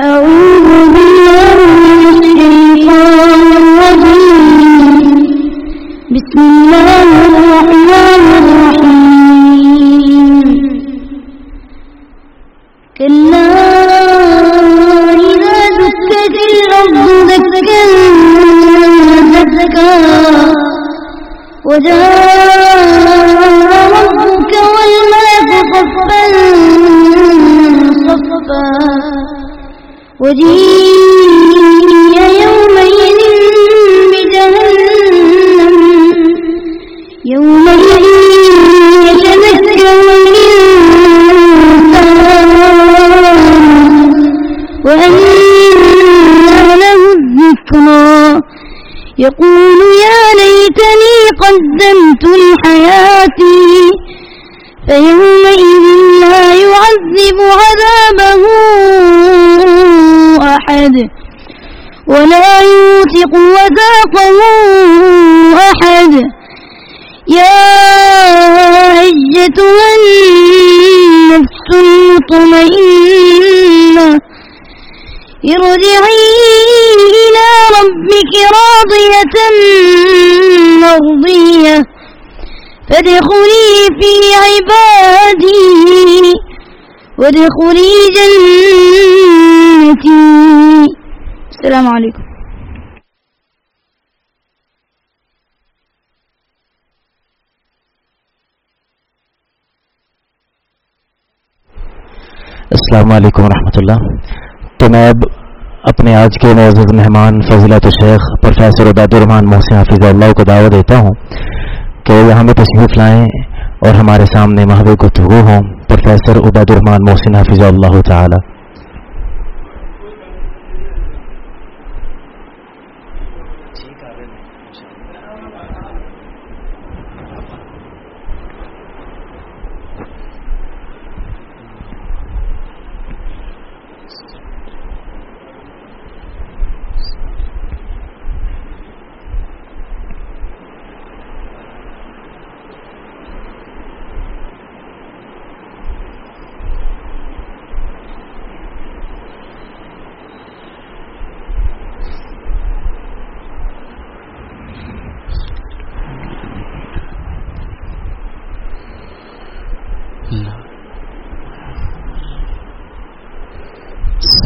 أعوذ وجيء أحد. يا أيتها النفس المطمئنة، ارجعي إلى ربك راضية مرضية، فادخلي في عبادي، وادخلي جنتي. السلام عليكم. السلام علیکم ورحمۃ اللہ تو میں اب اپنے آج کے معزز مہمان فضلت شیخ پروفیسر عبید الرحمان محسن حافظ اللہ کو دعوت دیتا ہوں کہ یہاں میں تشریف لائیں اور ہمارے سامنے محبوب گفتگو ہوں۔ پروفیسر عبید الرحمان محسن حافظ اللہ تعالی۔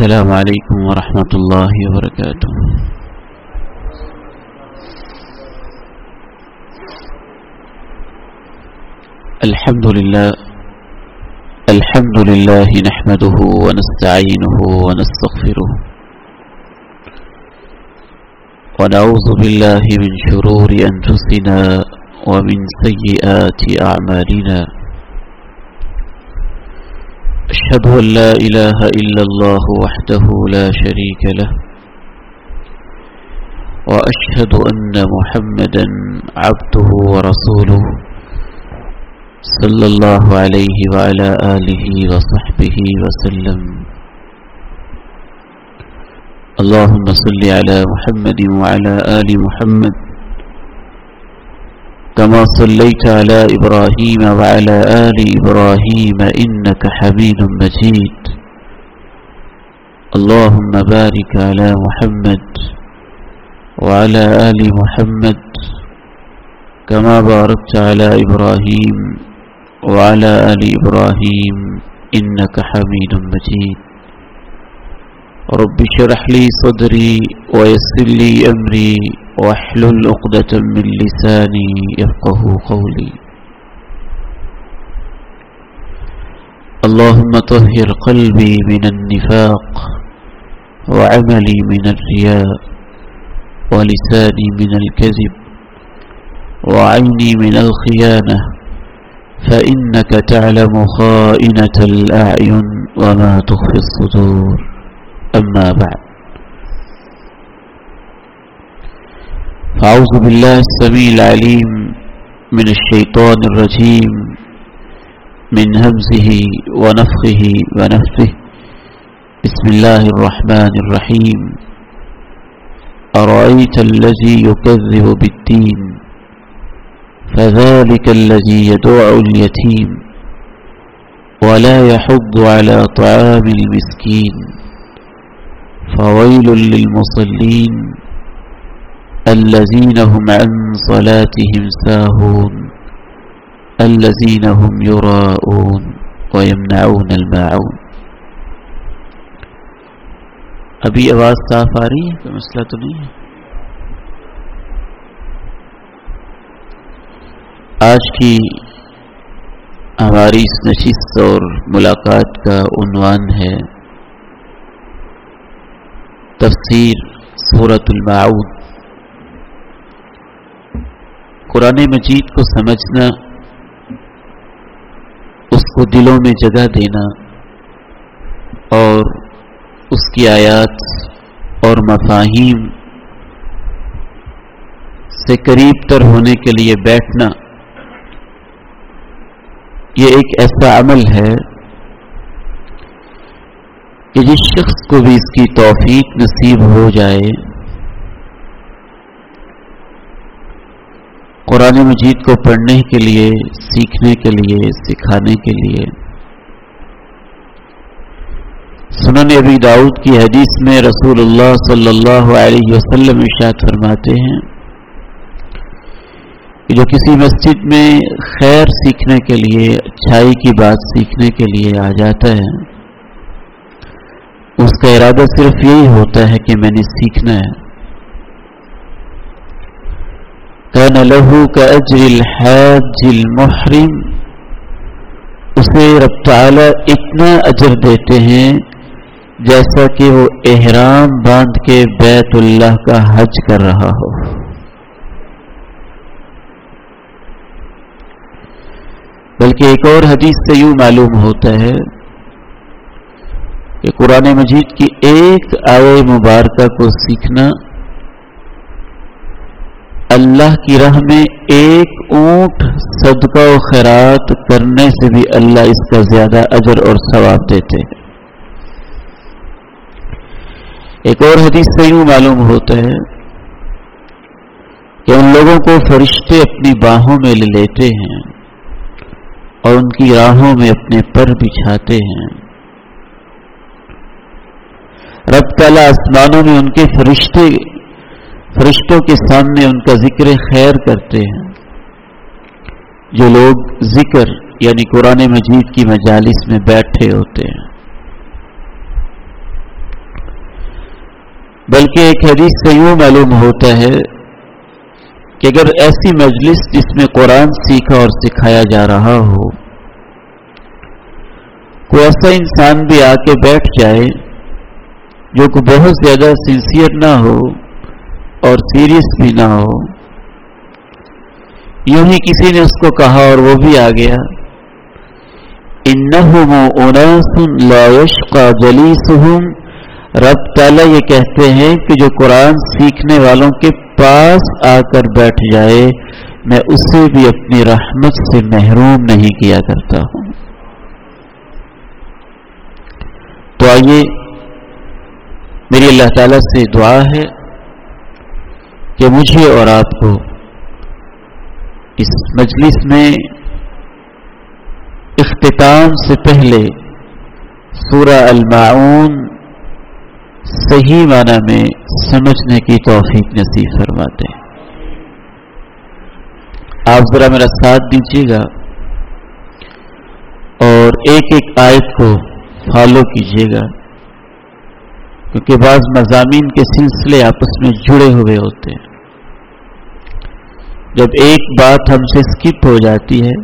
السلام عليكم ورحمة الله وبركاته. الحمد لله الحمد لله نحمده ونستعينه ونستغفره. ونعوذ بالله من شرور أنفسنا ومن سيئات أعمالنا. أشهد أن لا إله إلا الله وحده لا شريك له وأشهد أن محمدا عبده ورسوله صلى الله عليه وعلى آله وصحبه وسلم. اللهم صل على محمد وعلى آل محمد كما صليت على إبراهيم وعلى آل إبراهيم إنك حميد مجيد. اللهم بارك على محمد وعلى آل محمد كما باركت على إبراهيم وعلى آل إبراهيم إنك حميد مجيد. رب شرح لي صدري ويسر لي أمري واحلل عقدة من لساني يفقه قولي. اللهم طهر قلبي من النفاق وعملي من الرياء ولساني من الكذب وعيني من الخيانة فإنك تعلم خائنة الأعين وما تخفي الصدور. أما بعد. فأعوذ بالله السميع العليم من الشيطان الرجيم من همزه ونفخه ونفثه. بسم الله الرحمن الرحيم. أرأيت الذي يكذب بالدين؟ فذلك الذي يدعو اليتيم. ولا يحض على طعام المسكين. فويل للمصلين. الذين هم عن صلاتهم ساهون، الذين هم يراءون ويمنعون الماعون. ابھی آواز صاف آ رہی ہے؟ کوئی مسئلہ تو نہیں ہے؟ آج کی ہماری اس نشست اور ملاقات کا عنوان ہے تفسیر صورت المعود قرآن مجید کو سمجھنا، اس کو دلوں میں جگہ دینا اور اس کی آیات اور مفاہیم سے قریب تر ہونے کے لیے بیٹھنا، یہ ایک ایسا عمل ہے کہ جس شخص کو بھی اس کی توفیق نصیب ہو جائے قرآن مجید کو پڑھنے کے لیے، سیکھنے کے لیے، سکھانے کے لیے۔ سنن ابی داؤد کی حدیث میں رسول اللہ صلی اللہ علیہ وسلم اشاعت فرماتے ہیں کہ جو کسی مسجد میں خیر سیکھنے کے لیے، اچھائی کی بات سیکھنے کے لیے آ جاتا ہے، اس کا ارادہ صرف یہی ہوتا ہے کہ میں نے سیکھنا ہے۔ کن لہو کا اجر الحاج المحرم۔ اسے رب تعالی اتنا اجر دیتے ہیں جیسا کہ وہ احرام باندھ کے بیت اللہ کا حج کر رہا ہو۔ بلکہ ایک اور حدیث سے یوں معلوم ہوتا ہے کہ قرآن مجید کی ایک آئے مبارکہ کو سیکھنا اللہ کی راہ میں ایک اونٹ صدقہ و خیرات کرنے سے بھی اللہ اس کا زیادہ اجر اور ثواب دیتے ہیں۔ ایک اور حدیث سے یوں معلوم ہوتا ہے کہ ان لوگوں کو فرشتے اپنی باہوں میں لے لیتے ہیں اور ان کی راہوں میں اپنے پر بچھاتے ہیں۔ رب تعالی آسمانوں میں ان کے فرشتے فرشتوں کے سامنے ان کا ذکر خیر کرتے ہیں۔ جو لوگ ذکر یعنی قرآن مجید کی مجالس میں بیٹھے ہوتے ہیں۔ بلکہ ایک حدیث سے یوں معلوم ہوتا ہے کہ اگر ایسی مجلس جس میں قرآن سیکھا اور سکھایا جا رہا ہو، کوئی ایسا انسان بھی آ کے بیٹھ جائے جو کہ بہت زیادہ سنسیئر نہ ہو اور سیریس بھی نہ ہو۔ یوں ہی کسی نے اس کو کہا اور وہ بھی آ گیا۔ انسن لاش کا جلیس ہوں رب تعالیٰ یہ کہتے ہیں کہ جو قرآن سیکھنے والوں کے پاس آ کر بیٹھ جائے، میں اسے بھی اپنی رحمت سے محروم نہیں کیا کرتا ہوں۔ تو آئیے، میری اللہ تعالیٰ سے دعا ہے۔ کہ مجھے اور آپ کو اس مجلس میں اختتام سے پہلے سورہ المعون صحیح معنی میں سمجھنے کی توفیق نصیب فرماتے ہیں۔ آپ ذرا میرا ساتھ دیجیے گا اور ایک ایک آیت کو فالو کیجیے گا، کیونکہ بعض مضامین کے سلسلے آپس میں جڑے ہوئے ہوتے ہیں۔ جب ایک بات ہم سے اسکپ ہو جاتی ہے،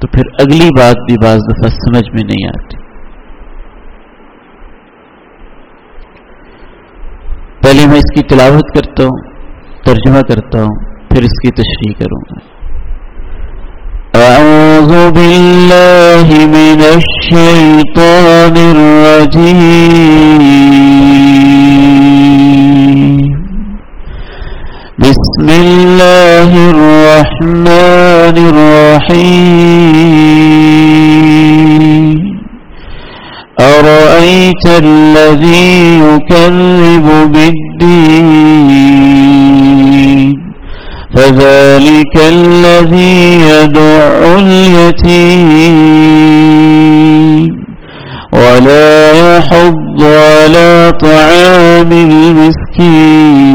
تو پھر اگلی بات بھی بعض دفعہ سمجھ میں نہیں آتی۔ پہلے میں اس کی تلاوت کرتا ہوں، ترجمہ کرتا ہوں، پھر اس کی تشریح کروں گا۔ اعوذ باللہ من الشیطان الرجیم۔ بسم اللہ الرحمن الرحیم أرأيت الذي يكذب بالدين؟ فذلك الذي يدع اليتيم. ولا يحض على طعام المسكين.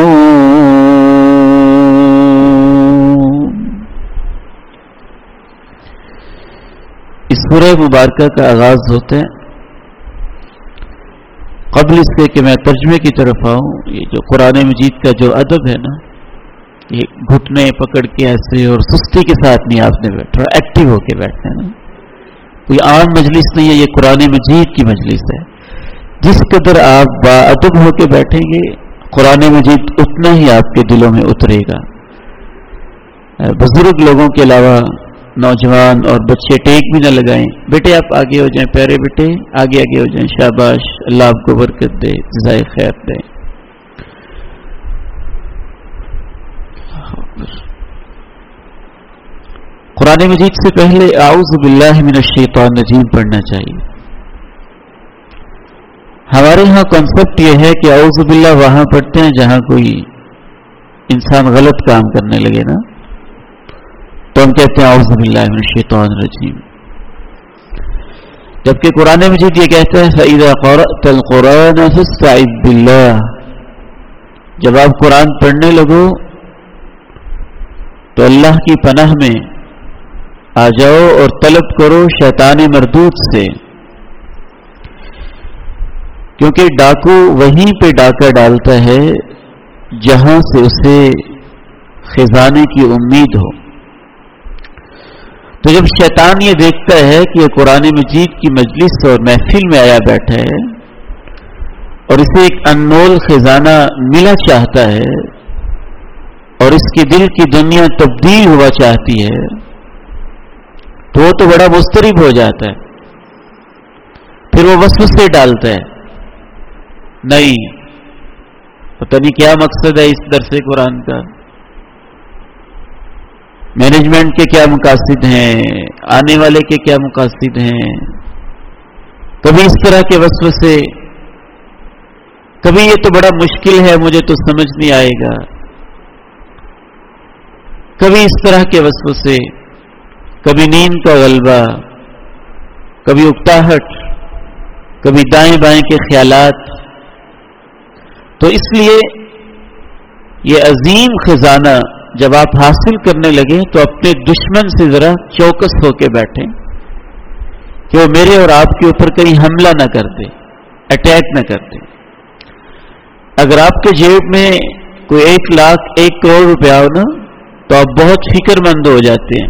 سورہ مبارکہ کا آغاز ہوتا ہے قبل اس کے کہ میں ترجمے کی طرف آؤں، یہ جو قرآن مجید کا جو ادب ہے نا، یہ گھٹنے پکڑ کے ایسے اور سستی کے ساتھ نہیں آپ نے بیٹھا ایکٹیو ہو کے بیٹھنا نا۔ کوئی عام مجلس نہیں ہے، یہ قرآن مجید کی مجلس ہے۔ جس قدر آپ با ادب ہو کے بیٹھیں گے، قرآن مجید اتنا ہی آپ کے دلوں میں اترے گا۔ بزرگ لوگوں کے علاوہ نوجوان اور بچے ٹیک بھی نہ لگائیں۔ بیٹے آپ آگے ہو جائیں، پیارے بیٹے، آگے آگے ہو جائیں۔ شاباش، اللہ آپ کو برکت دے جزائے خیر دے۔ قرآن مجید سے پہلے اعوذ باللہ من الشیطان الرجیم پڑھنا چاہیے۔ ہمارے ہاں کنسپٹ یہ ہے کہ اعوذ باللہ وہاں پڑھتے ہیں جہاں کوئی انسان غلط کام کرنے لگے نا۔ تو ہم کہتے ہیں اعوذ باللہ من الشیطان الرجیم۔ جبکہ قرآن مجید یہ کہتا ہے، فَإِذَا قَرَأْتَ الْقُرْآنَ فَاسْتَعِذْ بِاللَّهِ۔ جب آپ قرآن پڑھنے لگو، تو اللہ کی پناہ میں آ جاؤ اور طلب کرو شیطان مردود سے۔ کیونکہ ڈاکو وہیں پہ ڈاکہ ڈالتا ہے جہاں سے اسے خزانے کی امید ہو۔ تو جب شیطان یہ دیکھتا ہے کہ یہ قرآن مجید کی مجلس اور محفل میں آیا بیٹھا ہے اور اسے ایک انمول خزانہ ملا چاہتا ہے اور اس کی دل کی دنیا تبدیل ہوا چاہتی ہے، تو وہ تو بڑا مسترب ہو جاتا ہے۔ پھر وہ وسو سے ڈالتا ہے، نہیں، پتہ نہیں کیا مقصد ہے اس درس قرآن کا۔ مینجمنٹ کے کیا مقاصد ہیں؟ آنے والے کے کیا مقاصد ہیں؟ کبھی اس طرح کے وصف سے کبھی یہ تو بڑا مشکل ہے، مجھے تو سمجھ نہیں آئے گا۔ کبھی اس طرح کے وصف سے کبھی نیند کا غلبہ، کبھی اکتاہٹ، کبھی دائیں بائیں کے خیالات۔ تو اس لیے یہ عظیم خزانہ جب آپ حاصل کرنے لگے تو اپنے دشمن سے ذرا چوکس ہو کے بیٹھیں کہ وہ میرے اور آپ کے اوپر کہیں حملہ نہ کر دے اٹیک نہ کر دے۔ اگر آپ کے جیب میں کوئی ایک لاکھ، ایک کروڑ روپیہ ہو نا، تو آپ بہت فکر مند ہو جاتے ہیں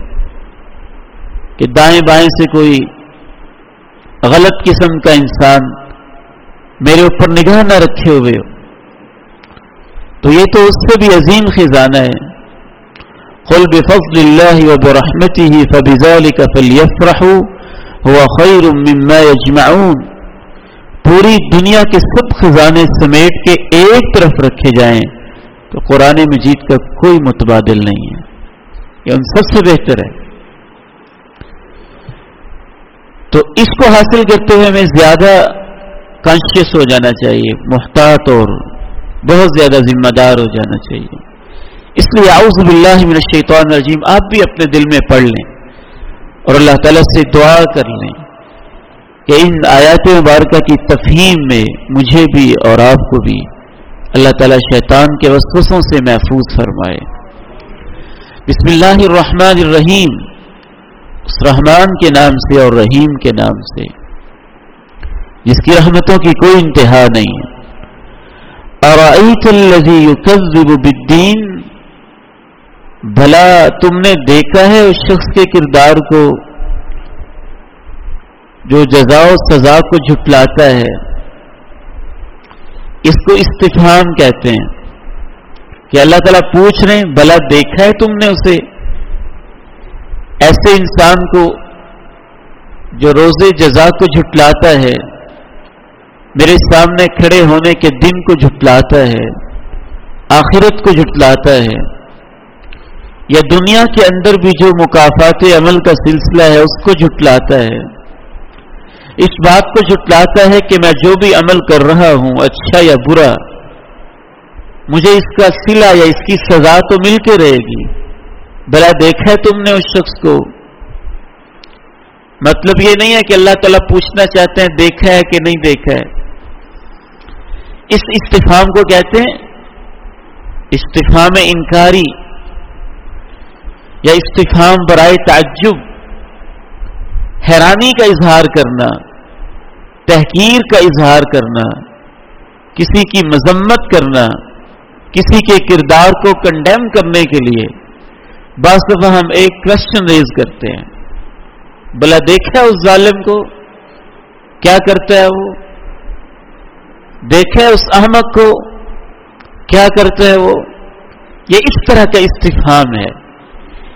کہ دائیں بائیں سے کوئی غلط قسم کا انسان میرے اوپر نگاہ نہ رکھے ہوئے ہو۔ تو یہ تو اس سے بھی عظیم خزانہ ہے قل بفضل الله وبرحمته فبذلك فليفرحوا، هو خير مما يجمعون۔ پوری دنیا کے سب خزانے سمیٹ کے ایک طرف رکھے جائیں تو قرآن مجید کا کوئی متبادل نہیں ہے۔ یہ ان سب سے بہتر ہے۔ تو اس کو حاصل کرتے ہوئے ہمیں زیادہ کانشیس ہو جانا چاہیے، محتاط اور بہت زیادہ ذمہ دار ہو جانا چاہیے۔ اس لیے اعوذ باللہ من الشیطان الرجیم، آپ بھی اپنے دل میں پڑھ لیں اور اللہ تعالیٰ سے دعا کر لیں کہ ان آیات مبارکہ کی تفہیم میں مجھے بھی اور آپ کو بھی اللہ تعالیٰ شیطان کے وسوسوں سے محفوظ فرمائے۔ بسم اللہ الرحمن الرحیم، اس رحمان کے نام سے اور رحیم کے نام سے، جس کی رحمتوں کی کوئی انتہا نہیں۔ ہے بالدین؟ بھلا تم نے دیکھا ہے اس شخص کے کردار کو جو جزا و سزا کو جھٹلاتا ہے۔ اس کو استفام کہتے ہیں۔ کہ اللہ تعالیٰ پوچھ رہے ہیں، بھلا دیکھا ہے تم نے اسے؟ ایسے انسان کو جو روزے جزا کو جھٹلاتا ہے، میرے سامنے کھڑے ہونے کے دن کو جھٹلاتا ہے، آخرت کو جھٹلاتا ہے۔ یا دنیا کے اندر بھی جو مقافات عمل کا سلسلہ ہے، اس کو جھٹلاتا ہے۔ اس بات کو جھٹلاتا ہے کہ میں جو بھی عمل کر رہا ہوں اچھا یا برا، مجھے اس کا سلا یا اس کی سزا تو مل کے رہے گی۔ بلا دیکھا ہے تم نے اس شخص کو۔ مطلب یہ نہیں ہے کہ اللہ تعالیٰ پوچھنا چاہتے ہیں، دیکھا ہے کہ نہیں دیکھا ہے۔ اس استفام کو کہتے ہیں استفام انکاری۔ یا استفام برائے تعجب، حیرانی کا اظہار کرنا، تحقیر کا اظہار کرنا، کسی کی مذمت کرنا، کسی کے کردار کو کنڈیم کرنے کے لیے بعض دفعہ ہم ایک کوشچن ریز کرتے ہیں۔ بلا دیکھا اس ظالم کو؟ کیا کرتا ہے وہ؟ دیکھے اس احمد کو؟ کیا کرتے ہیں وہ؟ یہ اس طرح کا استفام ہے۔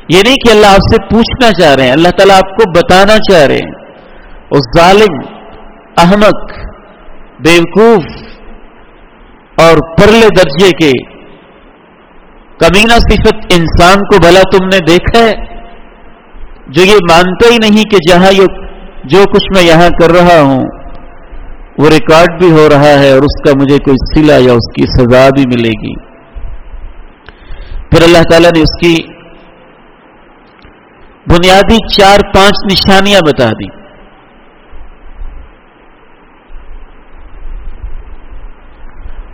یہ نہیں کہ اللہ آپ سے پوچھنا چاہ رہے ہیں، اللہ تعالیٰ آپ کو بتانا چاہ رہے ہیں۔ اس ظالم احمد بیوقوف اور پرلے درجے کے کمینہ صفت انسان کو بھلا تم نے دیکھا ہے۔ جو یہ مانتا ہی نہیں کہ جہاں جو کچھ میں یہاں کر رہا ہوں، وہ ریکارڈ بھی ہو رہا ہے اور اس کا مجھے کوئی سلا یا اس کی سزا بھی ملے گی۔ پھر اللہ تعالیٰ نے اس کی بنیادی چار پانچ نشانیاں بتا دی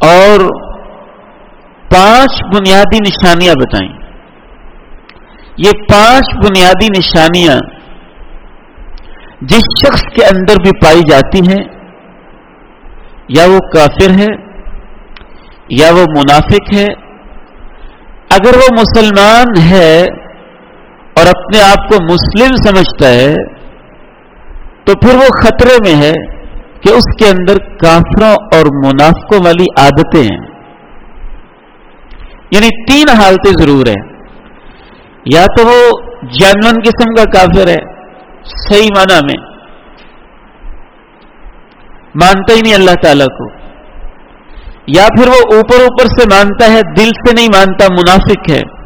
اور پانچ بنیادی نشانیاں بتائیں۔ یہ پانچ بنیادی نشانیاں جس شخص کے اندر بھی پائی جاتی ہیں، یا وہ کافر ہے یا وہ منافق ہے اگر وہ مسلمان ہے اور اپنے آپ کو مسلم سمجھتا ہے، تو پھر وہ خطرے میں ہے کہ اس کے اندر کافروں اور منافقوں والی عادتیں ہیں۔ یعنی تین حالتیں ضرور ہیں۔ یا تو وہ جنون قسم کا کافر ہے، صحیح معنی میں۔ مانتا ہی نہیں اللہ تعالیٰ کو۔ یا پھر وہ اوپر اوپر سے مانتا ہے، دل سے نہیں مانتا، منافق ہے۔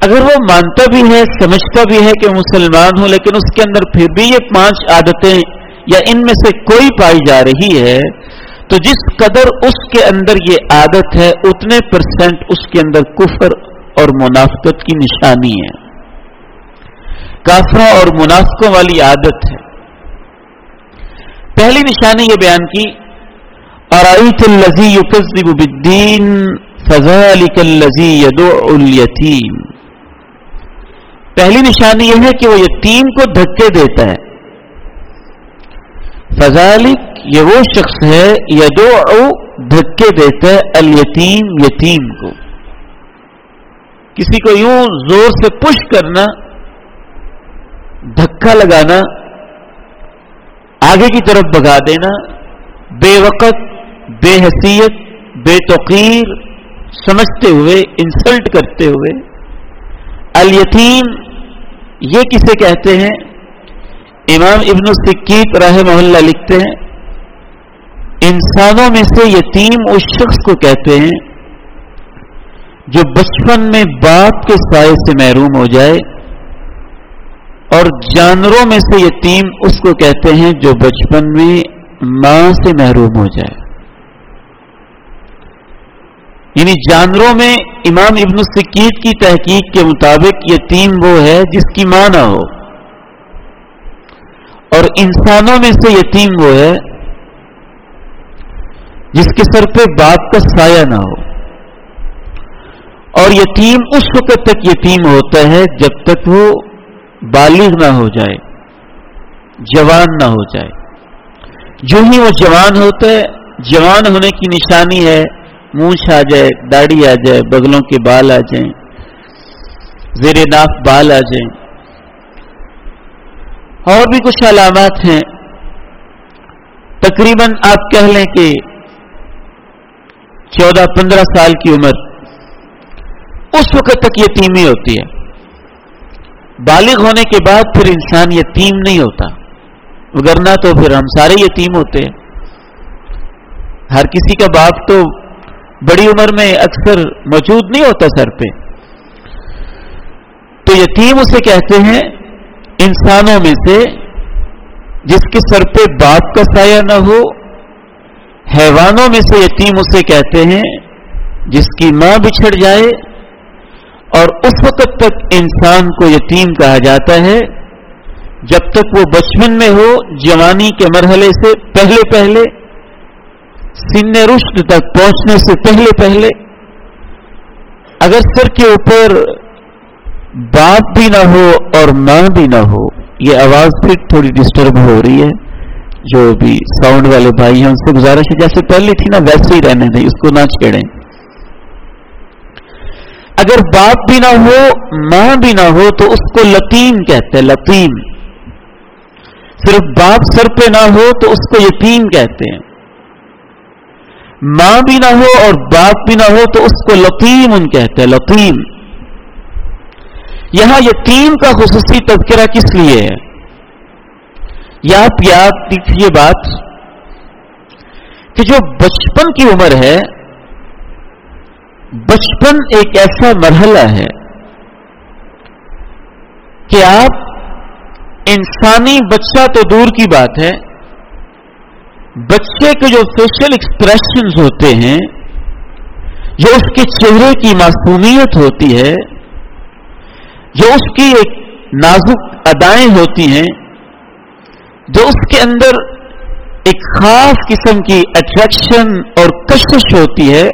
اگر وہ مانتا بھی ہے، سمجھتا بھی ہے کہ مسلمان ہوں، لیکن اس کے اندر پھر بھی یہ پانچ عادتیں یا ان میں سے کوئی پائی جا رہی ہے، تو جس قدر اس کے اندر یہ عادت ہے، اتنے پرسنٹ اس کے اندر کفر اور منافقت کی نشانی ہے۔ کافروں اور منافقوں والی عادت ہے۔ پہلی نشانی یہ بیان کی اور الزی یوکسب الدین فضا الزی یدو الیتیم پہلی نشانی یہ ہے کہ وہ یتیم کو دھکے دیتا ہے۔ فضالک یہ وہ شخص ہے یدو دھکے دیتا ہے الیتیم، یتیم کو۔ کسی کو یوں زور سے پش کرنا، دھکا لگانا، آگے کی طرف بگا دینا، بے وقت، بے حیثیت، بے توقیر، سمجھتے ہوئے، انسلٹ کرتے ہوئے۔ الیتیم یہ کسے کہتے ہیں؟ امام ابن السکیت راہ محلہ لکھتے ہیں، انسانوں میں سے یتیم اس شخص کو کہتے ہیں جو بچپن میں باپ کے سائے سے محروم ہو جائے اور جانوروں میں سے یتیم اس کو کہتے ہیں جو بچپن میں ماں سے محروم ہو جائے۔ یعنی جانوروں میں امام ابن السکیت کی تحقیق کے مطابق یتیم وہ ہے جس کی ماں نہ ہو۔ اور انسانوں میں سے یتیم وہ ہے جس کے سر پہ باپ کا سایہ نہ ہو۔ اور یتیم اس وقت تک یتیم ہوتا ہے جب تک وہ بالغ نہ ہو جائے، جوان نہ ہو جائے۔ جو ہی وہ جوان ہوتا ہے، جوان ہونے کی نشانی ہے مونچھ آ جائے، داڑھی آ جائے، بغلوں کے بال آ جائیں، زیر ناف بال آ جائیں۔ اور بھی کچھ علامات ہیں۔ تقریباً آپ کہہ لیں کہ چودہ، پندرہ سال کی عمر۔ اس وقت تک یہ تیمی ہوتی ہے۔ بالغ ہونے کے بعد پھر انسان یتیم نہیں ہوتا۔ وگرنا تو پھر ہم سارے یتیم ہوتے ہیں۔ ہر کسی کا باپ تو بڑی عمر میں اکثر موجود نہیں ہوتا سر پہ۔ تو یتیم اسے کہتے ہیں انسانوں میں سے جس کے سر پہ باپ کا سایہ نہ ہو۔ حیوانوں میں سے یتیم اسے کہتے ہیں جس کی ماں بچھڑ جائے۔ اور اس وقت تک انسان کو یتیم کہا جاتا ہے جب تک وہ بچپن میں ہو، جوانی کے مرحلے سے پہلے پہلے۔ سن رشت تک پہنچنے سے پہلے پہلے اگر سر کے اوپر باپ بھی نہ ہو اور ماں بھی نہ ہو، یہ آواز پھر تھوڑی ڈسٹرب ہو رہی ہے۔ جو بھی ساؤنڈ والے بھائی ہیں، ان سے گزارش ہے، جیسے پہلے تھی نا، ویسے ہی رہنے دیں، اس کو نہ چھیڑیں۔ اگر باپ بھی نہ ہو، ماں بھی نہ ہو، تو اس کو لطیم کہتے ہیں، لطیم۔ صرف باپ سر پہ نہ ہو، تو اس کو یتیم کہتے ہیں۔ ماں بھی نہ ہو اور باپ بھی نہ ہو تو اس کو لطیم ان کہتے ہیں، لطیم۔ یہاں یتیم کا خصوصی تذکرہ کس لیے ہے؟ یا آپ یاد دیکھیے بات کہ جو بچپن کی عمر ہے، بچپن ایک ایسا مرحلہ ہے کہ آپ انسانی بچہ تو دور کی بات ہے بچے کے جو فیشل ایکسپریشنز ہوتے ہیں، جو اس کے چہرے کی معصومیت ہوتی ہے، جو اس کی ایک نازک ادائیں ہوتی ہیں، جو اس کے اندر ایک خاص قسم کی اٹریکشن اور کشش ہوتی ہے،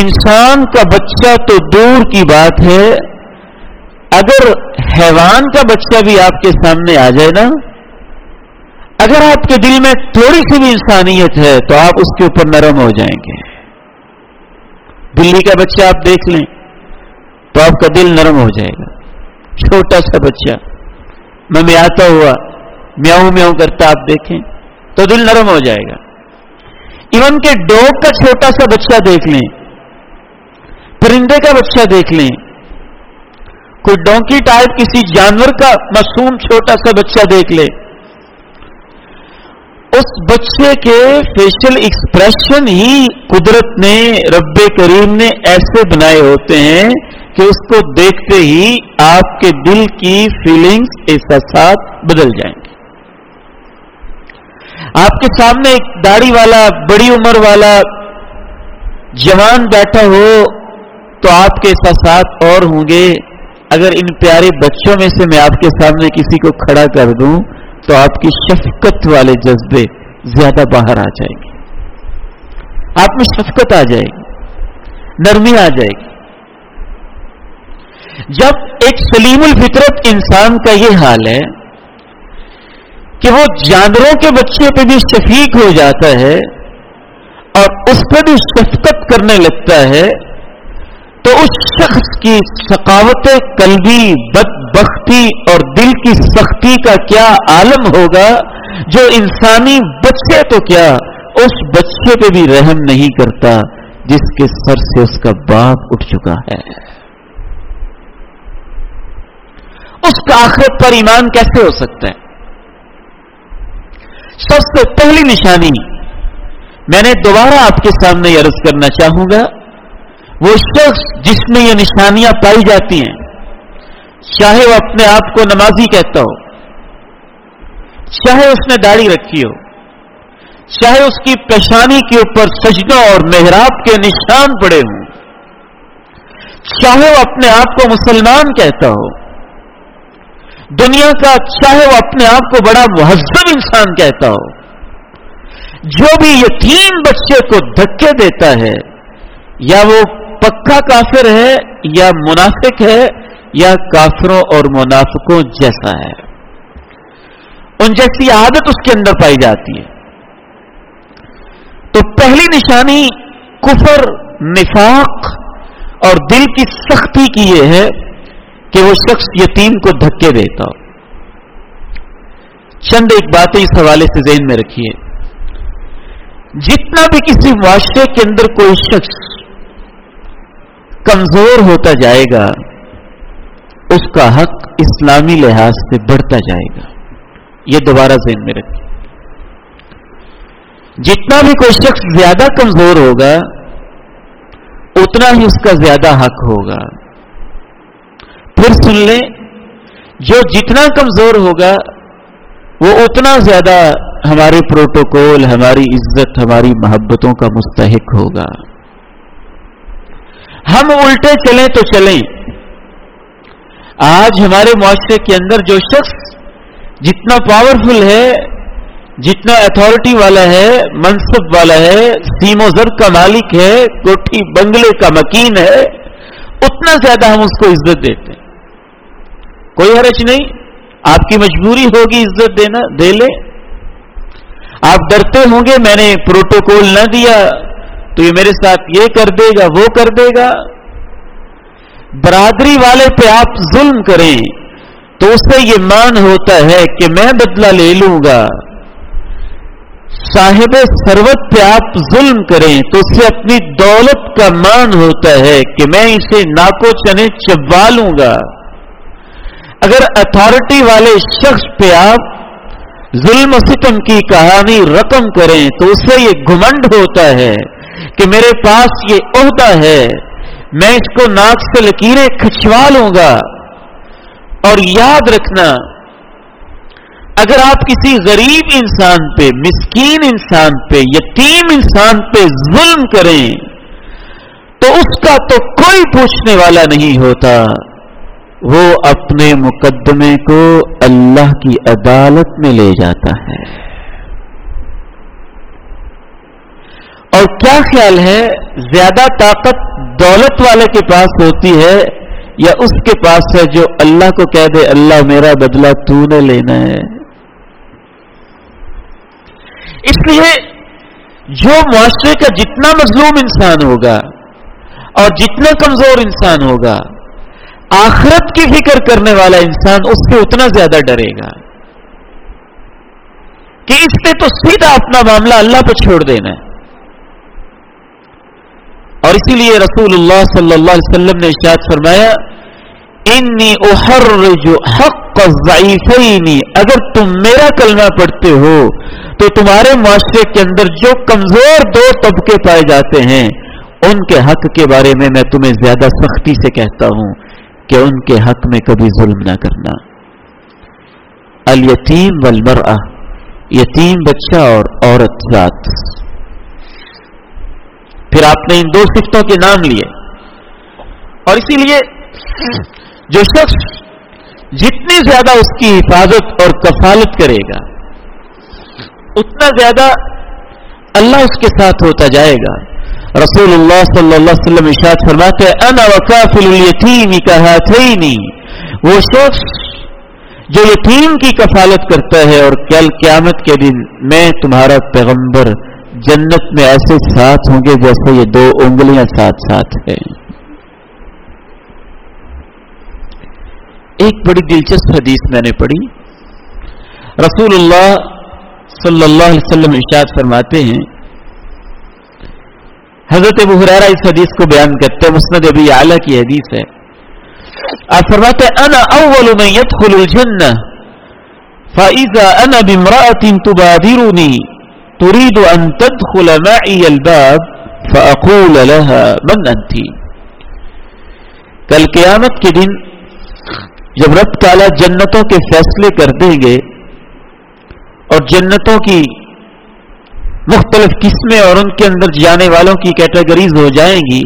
انسان کا بچہ تو دور کی بات ہے، اگر حیوان کا بچہ بھی آپ کے سامنے آ جائے نا اگر آپ کے دل میں تھوڑی سی بھی انسانیت ہے تو آپ اس کے اوپر نرم ہو جائیں گے۔ دلی کا بچہ آپ دیکھ لیں تو آپ کا دل نرم ہو جائے گا۔ چھوٹا سا بچہ۔ میں میں آتا ہوا، میاؤں میاؤں کرتا آپ دیکھیں تو دل نرم ہو جائے گا۔ ایون کہ ڈوگ کا چھوٹا سا بچہ دیکھ لیں، پرندے کا بچہ دیکھ لیں، کوئی ڈونکی ٹائپ کسی جانور کا معصوم چھوٹا سا بچہ دیکھ لے۔ اس بچے کے فیشل ایکسپریشن ہی قدرت نے، رب کریم نے ایسے بنائے ہوتے ہیں کہ اس کو دیکھتے ہی آپ کے دل کی فیلنگز احساسات بدل جائیں گے۔ آپ کے سامنے ایک داڑھی والا، بڑی عمر والا جوان بیٹھا ہو تو آپ کے احساسات اور ہوں گے۔ اگر ان پیارے بچوں میں سے میں آپ کے سامنے کسی کو کھڑا کر دوں تو آپ کی شفقت والے جذبے زیادہ باہر آ جائیں گے۔ آپ میں شفقت آ جائے گی، نرمی آ جائے گی۔ جب ایک سلیم الفطرت انسان کا یہ حال ہے کہ وہ جانوروں کے بچے پہ بھی شفیق ہو جاتا ہے اور اس پہ بھی شفقت کرنے لگتا ہے، تو اس شخص کی ثقافت قلبی، بد بختی اور دل کی سختی کا کیا عالم ہوگا؟ جو انسانی بچے تو کیا اس بچے پہ بھی رحم نہیں کرتا جس کے سر سے اس کا باپ اٹھ چکا ہے۔ اس کا آخرت پر ایمان کیسے ہو سکتا ہے؟ سب سے پہلی نشانی، میں نے دوبارہ آپ کے سامنے عرض کرنا چاہوں گا، وہ شخص جس میں یہ نشانیاں پائی جاتی ہیں چاہے وہ اپنے آپ کو نمازی کہتا ہو، چاہے اس نے داڑھی رکھی ہو، چاہے اس کی پیشانی کے اوپر سجدہ اور محراب کے نشان پڑے ہوں، چاہے وہ اپنے آپ کو مسلمان کہتا ہو۔ دنیا کا چاہے وہ اپنے آپ کو بڑا مہذب انسان کہتا ہو۔ جو بھی یتیم بچے کو دھکے دیتا ہے، یا وہ پکا کافر ہے یا منافق ہے یا کافروں اور منافقوں جیسا ہے۔ ان جیسی عادت اس کے اندر پائی جاتی ہے۔ تو پہلی نشانی کفر، نفاق اور دل کی سختی کی یہ ہے کہ وہ شخص یتیم کو دھکے دیتا ہو۔ چند ایک باتیں اس حوالے سے ذہن میں رکھیے۔ جتنا بھی کسی معاشرے کے اندر کوئی شخص کمزور ہوتا جائے گا اس کا حق اسلامی لحاظ سے بڑھتا جائے گا۔ یہ دوبارہ ذہن میں رکھیے جتنا بھی کوئی شخص زیادہ کمزور ہوگا، اتنا ہی اس کا زیادہ حق ہوگا۔ پھر سن لیں، جو جتنا کمزور ہوگا، وہ اتنا زیادہ ہمارے پروٹوکول، ہماری عزت، ہماری محبتوں کا مستحق ہوگا۔ ہم الٹے چلیں تو چلیں۔ آج ہمارے معاشرے کے اندر جو شخص جتنا پاورفل ہے، جتنا اتارٹی والا ہے، منصب والا ہے، سیم و زر کا مالک ہے، کوٹھی بنگلے کا مکین ہے، اتنا زیادہ ہم اس کو عزت دیتے ہیں۔ کوئی حرج نہیں، آپ کی مجبوری ہوگی عزت دینا، دے لے آپ ڈرتے ہوں گے، میں نے پروٹوکول نہ دیا، تو یہ میرے ساتھ یہ کر دے گا، وہ کر دے گا۔ برادری والے پہ آپ ظلم کریں تو اس سے یہ مان ہوتا ہے کہ میں بدلہ لے لوں گا۔ صاحب سروت پہ آپ ظلم کریں تو اس سے اپنی دولت کا مان ہوتا ہے کہ میں اسے ناکو چنے چبا لوں گا۔ اگر اتارٹی والے شخص پہ آپ ظلم و ستم کی کہانی رقم کریں تو اس سے یہ گھمنڈ ہوتا ہے کہ میرے پاس یہ عہدہ ہے۔ میں اس کو ناک سے لکیریں کھچوا لوں گا اور یاد رکھنا، اگر آپ کسی غریب انسان پہ، مسکین انسان پہ، یتیم انسان پہ ظلم کریں، تو اس کا تو کوئی پوچھنے والا نہیں ہوتا۔ وہ اپنے مقدمے کو اللہ کی عدالت میں لے جاتا ہے۔ اور کیا خیال ہے زیادہ طاقت دولت والے کے پاس ہوتی ہے یا اس کے پاس ہے جو اللہ کو کہہ دے، اللہ میرا بدلہ تو نے لینا ہے؟ اس لیے جو معاشرے کا جتنا مظلوم انسان ہوگا اور جتنا کمزور انسان ہوگا، آخرت کی فکر کرنے والا انسان اس سے اتنا زیادہ ڈرے گا کہ اس نے تو سیدھا اپنا معاملہ اللہ پہ چھوڑ دینا ہے۔ اور اسی لیے رسول اللہ صلی اللہ علیہ وسلم نے اشاد فرمایا، انی احر جو حق ضعیفینی اگر تم میرا کلمہ پڑھتے ہو، تو تمہارے معاشرے کے اندر جو کمزور دو طبقے پائے جاتے ہیں، ان کے حق کے بارے میں میں تمہیں زیادہ سختی سے کہتا ہوں کہ ان کے حق میں کبھی ظلم نہ کرنا۔ الیتیم والمرأہ یتیم بچہ اور عورت ذات۔ پھر آپ نے ان دو صفتوں کے نام لیے۔ اور اسی لیے جو شخص جتنی زیادہ اس کی حفاظت اور کفالت کرے گا، اتنا زیادہ اللہ اس کے ساتھ ہوتا جائے گا۔ رسول اللہ صلی اللہ علیہ وسلم اشاد فرماتے انا وکافل الیتیم کہاتینی وہ شخص جو یتیم کی کفالت کرتا ہے اور کل قیامت کے دن میں تمہارا پیغمبر جنت میں ایسے ساتھ ہوں گے جیسے یہ دو انگلیاں ساتھ ساتھ ہیں۔ ایک بڑی دلچسپ حدیث میں نے پڑھی۔ رسول اللہ صلی اللہ علیہ وسلم ارشاد فرماتے ہیں۔ حضرت ابو حرارا اس حدیث کو بیان کرتے ہیں، مسند ابی اعلیٰ کی حدیث ہے۔ آپ فرماتے ہیں، انا اول من يدخل الجنہ، فاذا انا بامرأة تبادرني تريد ان تدخل معي الباب فاقول لها من انت کل قیامت کے دن جب رب تعالی جنتوں کے فیصلے کر دیں گے اور جنتوں کی مختلف قسمیں اور ان کے اندر جانے والوں کی کیٹیگریز ہو جائیں گی،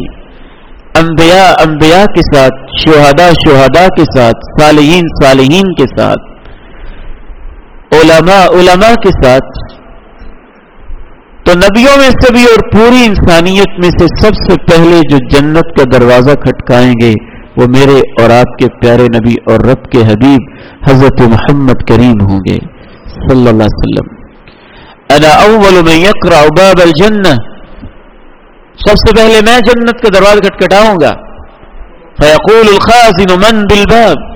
انبیاء انبیاء کے ساتھ، شہداء شہداء کے ساتھ، صالحین صالحین کے ساتھ، علماء علماء کے ساتھ تو نبیوں میں سے بھی اور پوری انسانیت میں سے سب سے پہلے جو جنت کا دروازہ کھٹکائیں گے، وہ میرے اور آپ کے پیارے نبی اور رب کے حبیب حضرت محمد کریم ہوں گے، صلی اللہ علیہ وسلم۔ انا اول من يقرع باب الجنہ سب سے پہلے میں جنت کا دروازہ کھٹکھٹاؤں گا۔ فیقول الخازن من بالباب۔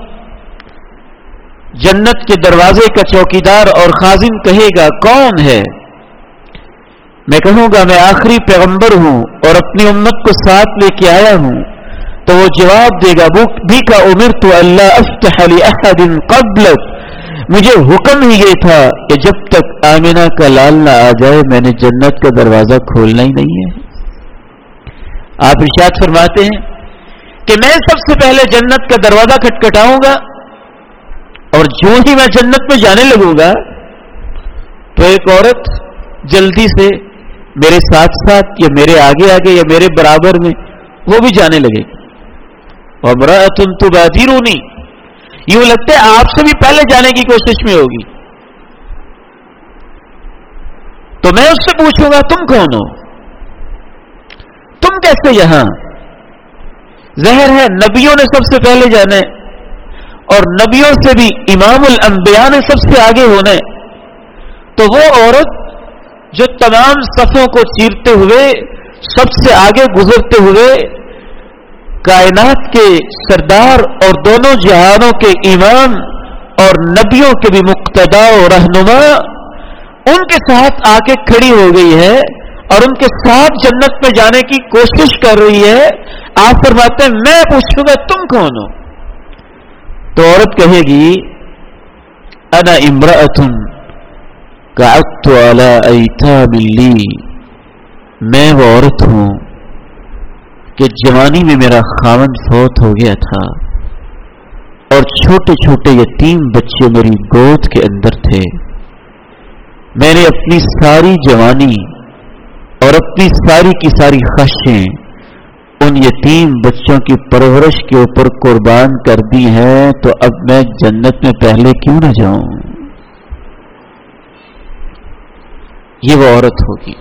جنت کے دروازے کا چوکیدار اور خازن کہے گا، کون ہے؟ میں کہوں گا میں آخری پیغمبر ہوں اور اپنی امت کو ساتھ لے کے آیا ہوں، تو وہ جواب دے گا بھی کا عمر تو اللہ افتح احد قبلت مجھے حکم ہی یہ تھا کہ جب تک آمینہ کا لال نہ آ جائے، میں نے جنت کا دروازہ کھولنا ہی نہیں ہے۔ آپ ارشاد فرماتے ہیں کہ میں سب سے پہلے جنت کا دروازہ کھٹکھٹاؤں گا اور جو ہی میں جنت میں جانے لگوں گا، تو ایک عورت جلدی سے میرے ساتھ ساتھ یا میرے آگے آگے یا میرے برابر میں، وہ بھی جانے لگے۔ گی اور تم تو بادی رونی یوں لگتا ہے آپ سے بھی پہلے جانے کی کوشش میں ہوگی۔ تو میں اس سے پوچھوں گا، تم کون ہو؟ تم کیسے یہاں؟ زہر ہے، نبیوں نے سب سے پہلے جانے اور نبیوں سے بھی امام الانبیاء نے سب سے آگے ہونے تو وہ عورت جو تمام صفوں کو چیرتے ہوئے، سب سے آگے گزرتے ہوئے، کائنات کے سردار اور دونوں جہانوں کے امام اور نبیوں کے بھی مقتدا و رہنما، ان کے ساتھ آ کے کھڑی ہو گئی ہے اور ان کے ساتھ جنت میں جانے کی کوشش کر رہی ہے۔ آپ فرماتے ہیں، میں پوچھوں گا، تم کون ہو؟ تو عورت کہے گی، انا امراۃ قعدت على ایتام لی میں وہ عورت ہوں کہ جوانی میں میرا خاون فوت ہو گیا تھا اور چھوٹے چھوٹے یتیم بچے میری گود کے اندر تھے۔ میں نے اپنی ساری جوانی اور اپنی ساری کی ساری خواہشیں ان یتیم بچوں کی پرورش کے اوپر قربان کر دی ہیں تو اب میں جنت میں پہلے کیوں نہ جاؤں؟ یہ وہ عورت ہوگی۔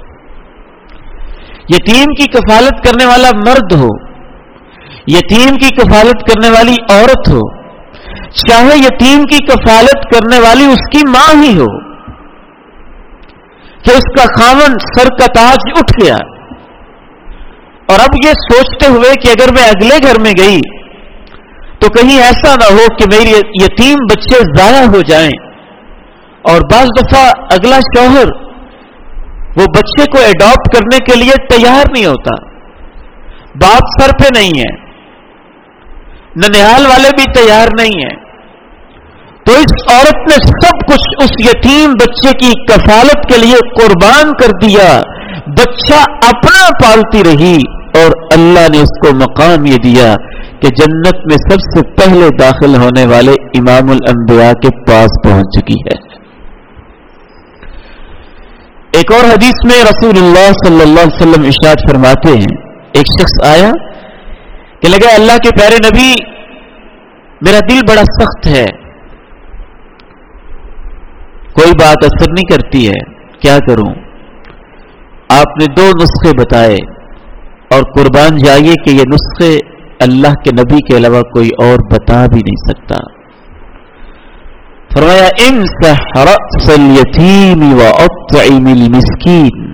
یتیم کی کفالت کرنے والا مرد ہو، یتیم کی کفالت کرنے والی عورت ہو، چاہے یتیم کی کفالت کرنے والی اس کی ماں ہی ہو، کہ اس کا خامن سر کا تاج اٹھ گیا۔ اور اب یہ سوچتے ہوئے کہ اگر میں اگلے گھر میں گئی تو کہیں ایسا نہ ہو کہ میری یتیم بچے ضائع ہو جائیں۔ اور بعض دفعہ اگلا شوہر وہ بچے کو اڈاپٹ کرنے کے لیے تیار نہیں ہوتا۔ باپ سر پہ نہیں ہے۔ ننیال والے بھی تیار نہیں ہیں۔ تو اس عورت نے سب کچھ اس یتیم بچے کی کفالت کے لیے قربان کر دیا۔ بچہ اپنا پالتی رہی اور اللہ نے اس کو مقام یہ دیا کہ جنت میں سب سے پہلے داخل ہونے والے امام الانبیاء کے پاس پہنچ چکی ہے۔ ایک اور حدیث میں رسول اللہ صلی اللہ علیہ وسلم اشاد فرماتے ہیں۔ ایک شخص آیا کہ لگا اللہ کے پیارے نبی، میرا دل بڑا سخت ہے۔ کوئی بات اثر نہیں کرتی ہے۔ کیا کروں؟ آپ نے دو نسخے بتائے اور قربان جائیے کہ یہ نسخے اللہ کے نبی کے علاوہ کوئی اور بتا بھی نہیں سکتا۔ فرمایا، ان المسکین.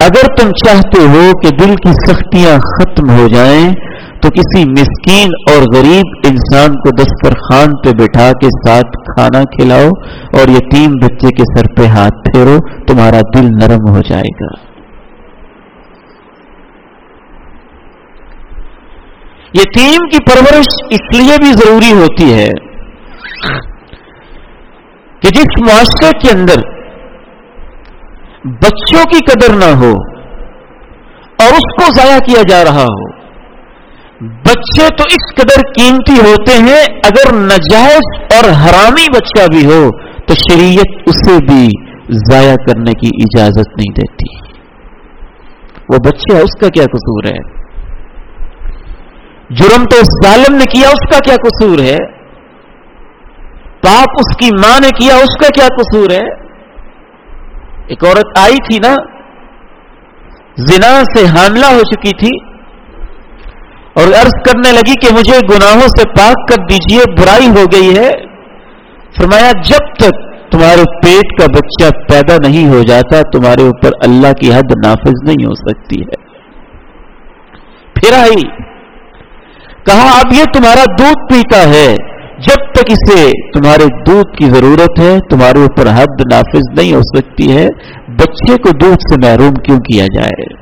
اگر تم چاہتے ہو کہ دل کی سختیاں ختم ہو جائیں، تو کسی مسکین اور غریب انسان کو دسترخوان پہ بٹھا کے ساتھ کھانا کھلاؤ اور یتیم بچے کے سر پہ ہاتھ پھیرو، تمہارا دل نرم ہو جائے گا۔ یتیم کی پرورش اس لیے بھی ضروری ہوتی ہے کہ جس معاشرے کے اندر بچوں کی قدر نہ ہو اور اس کو ضائع کیا جا رہا ہو، بچے تو اس قدر قیمتی ہوتے ہیں، اگر نجائز اور حرامی بچہ بھی ہو تو شریعت اسے بھی ضائع کرنے کی اجازت نہیں دیتی۔ وہ بچہ اس کا کیا قصور ہے؟ جرم تو اس ظالم نے کیا، اس کا کیا قصور ہے؟ پاپ اس کی ماں نے کیا، اس کا کیا قصور ہے؟ ایک عورت آئی تھی نا، زنا سے حاملہ ہو چکی تھی اور عرض کرنے لگی کہ مجھے گناہوں سے پاک کر دیجیے، برائی ہو گئی ہے۔ فرمایا، جب تک تمہارے پیٹ کا بچہ پیدا نہیں ہو جاتا، تمہارے اوپر اللہ کی حد نافذ نہیں ہو سکتی ہے۔ پھر آئی، کہا، اب یہ تمہارا دودھ پیتا ہے۔ جب تک اسے تمہارے دودھ کی ضرورت ہے، تمہارے اوپر حد نافذ نہیں ہو سکتی ہے، بچے کو دودھ سے محروم کیوں کیا جائے؟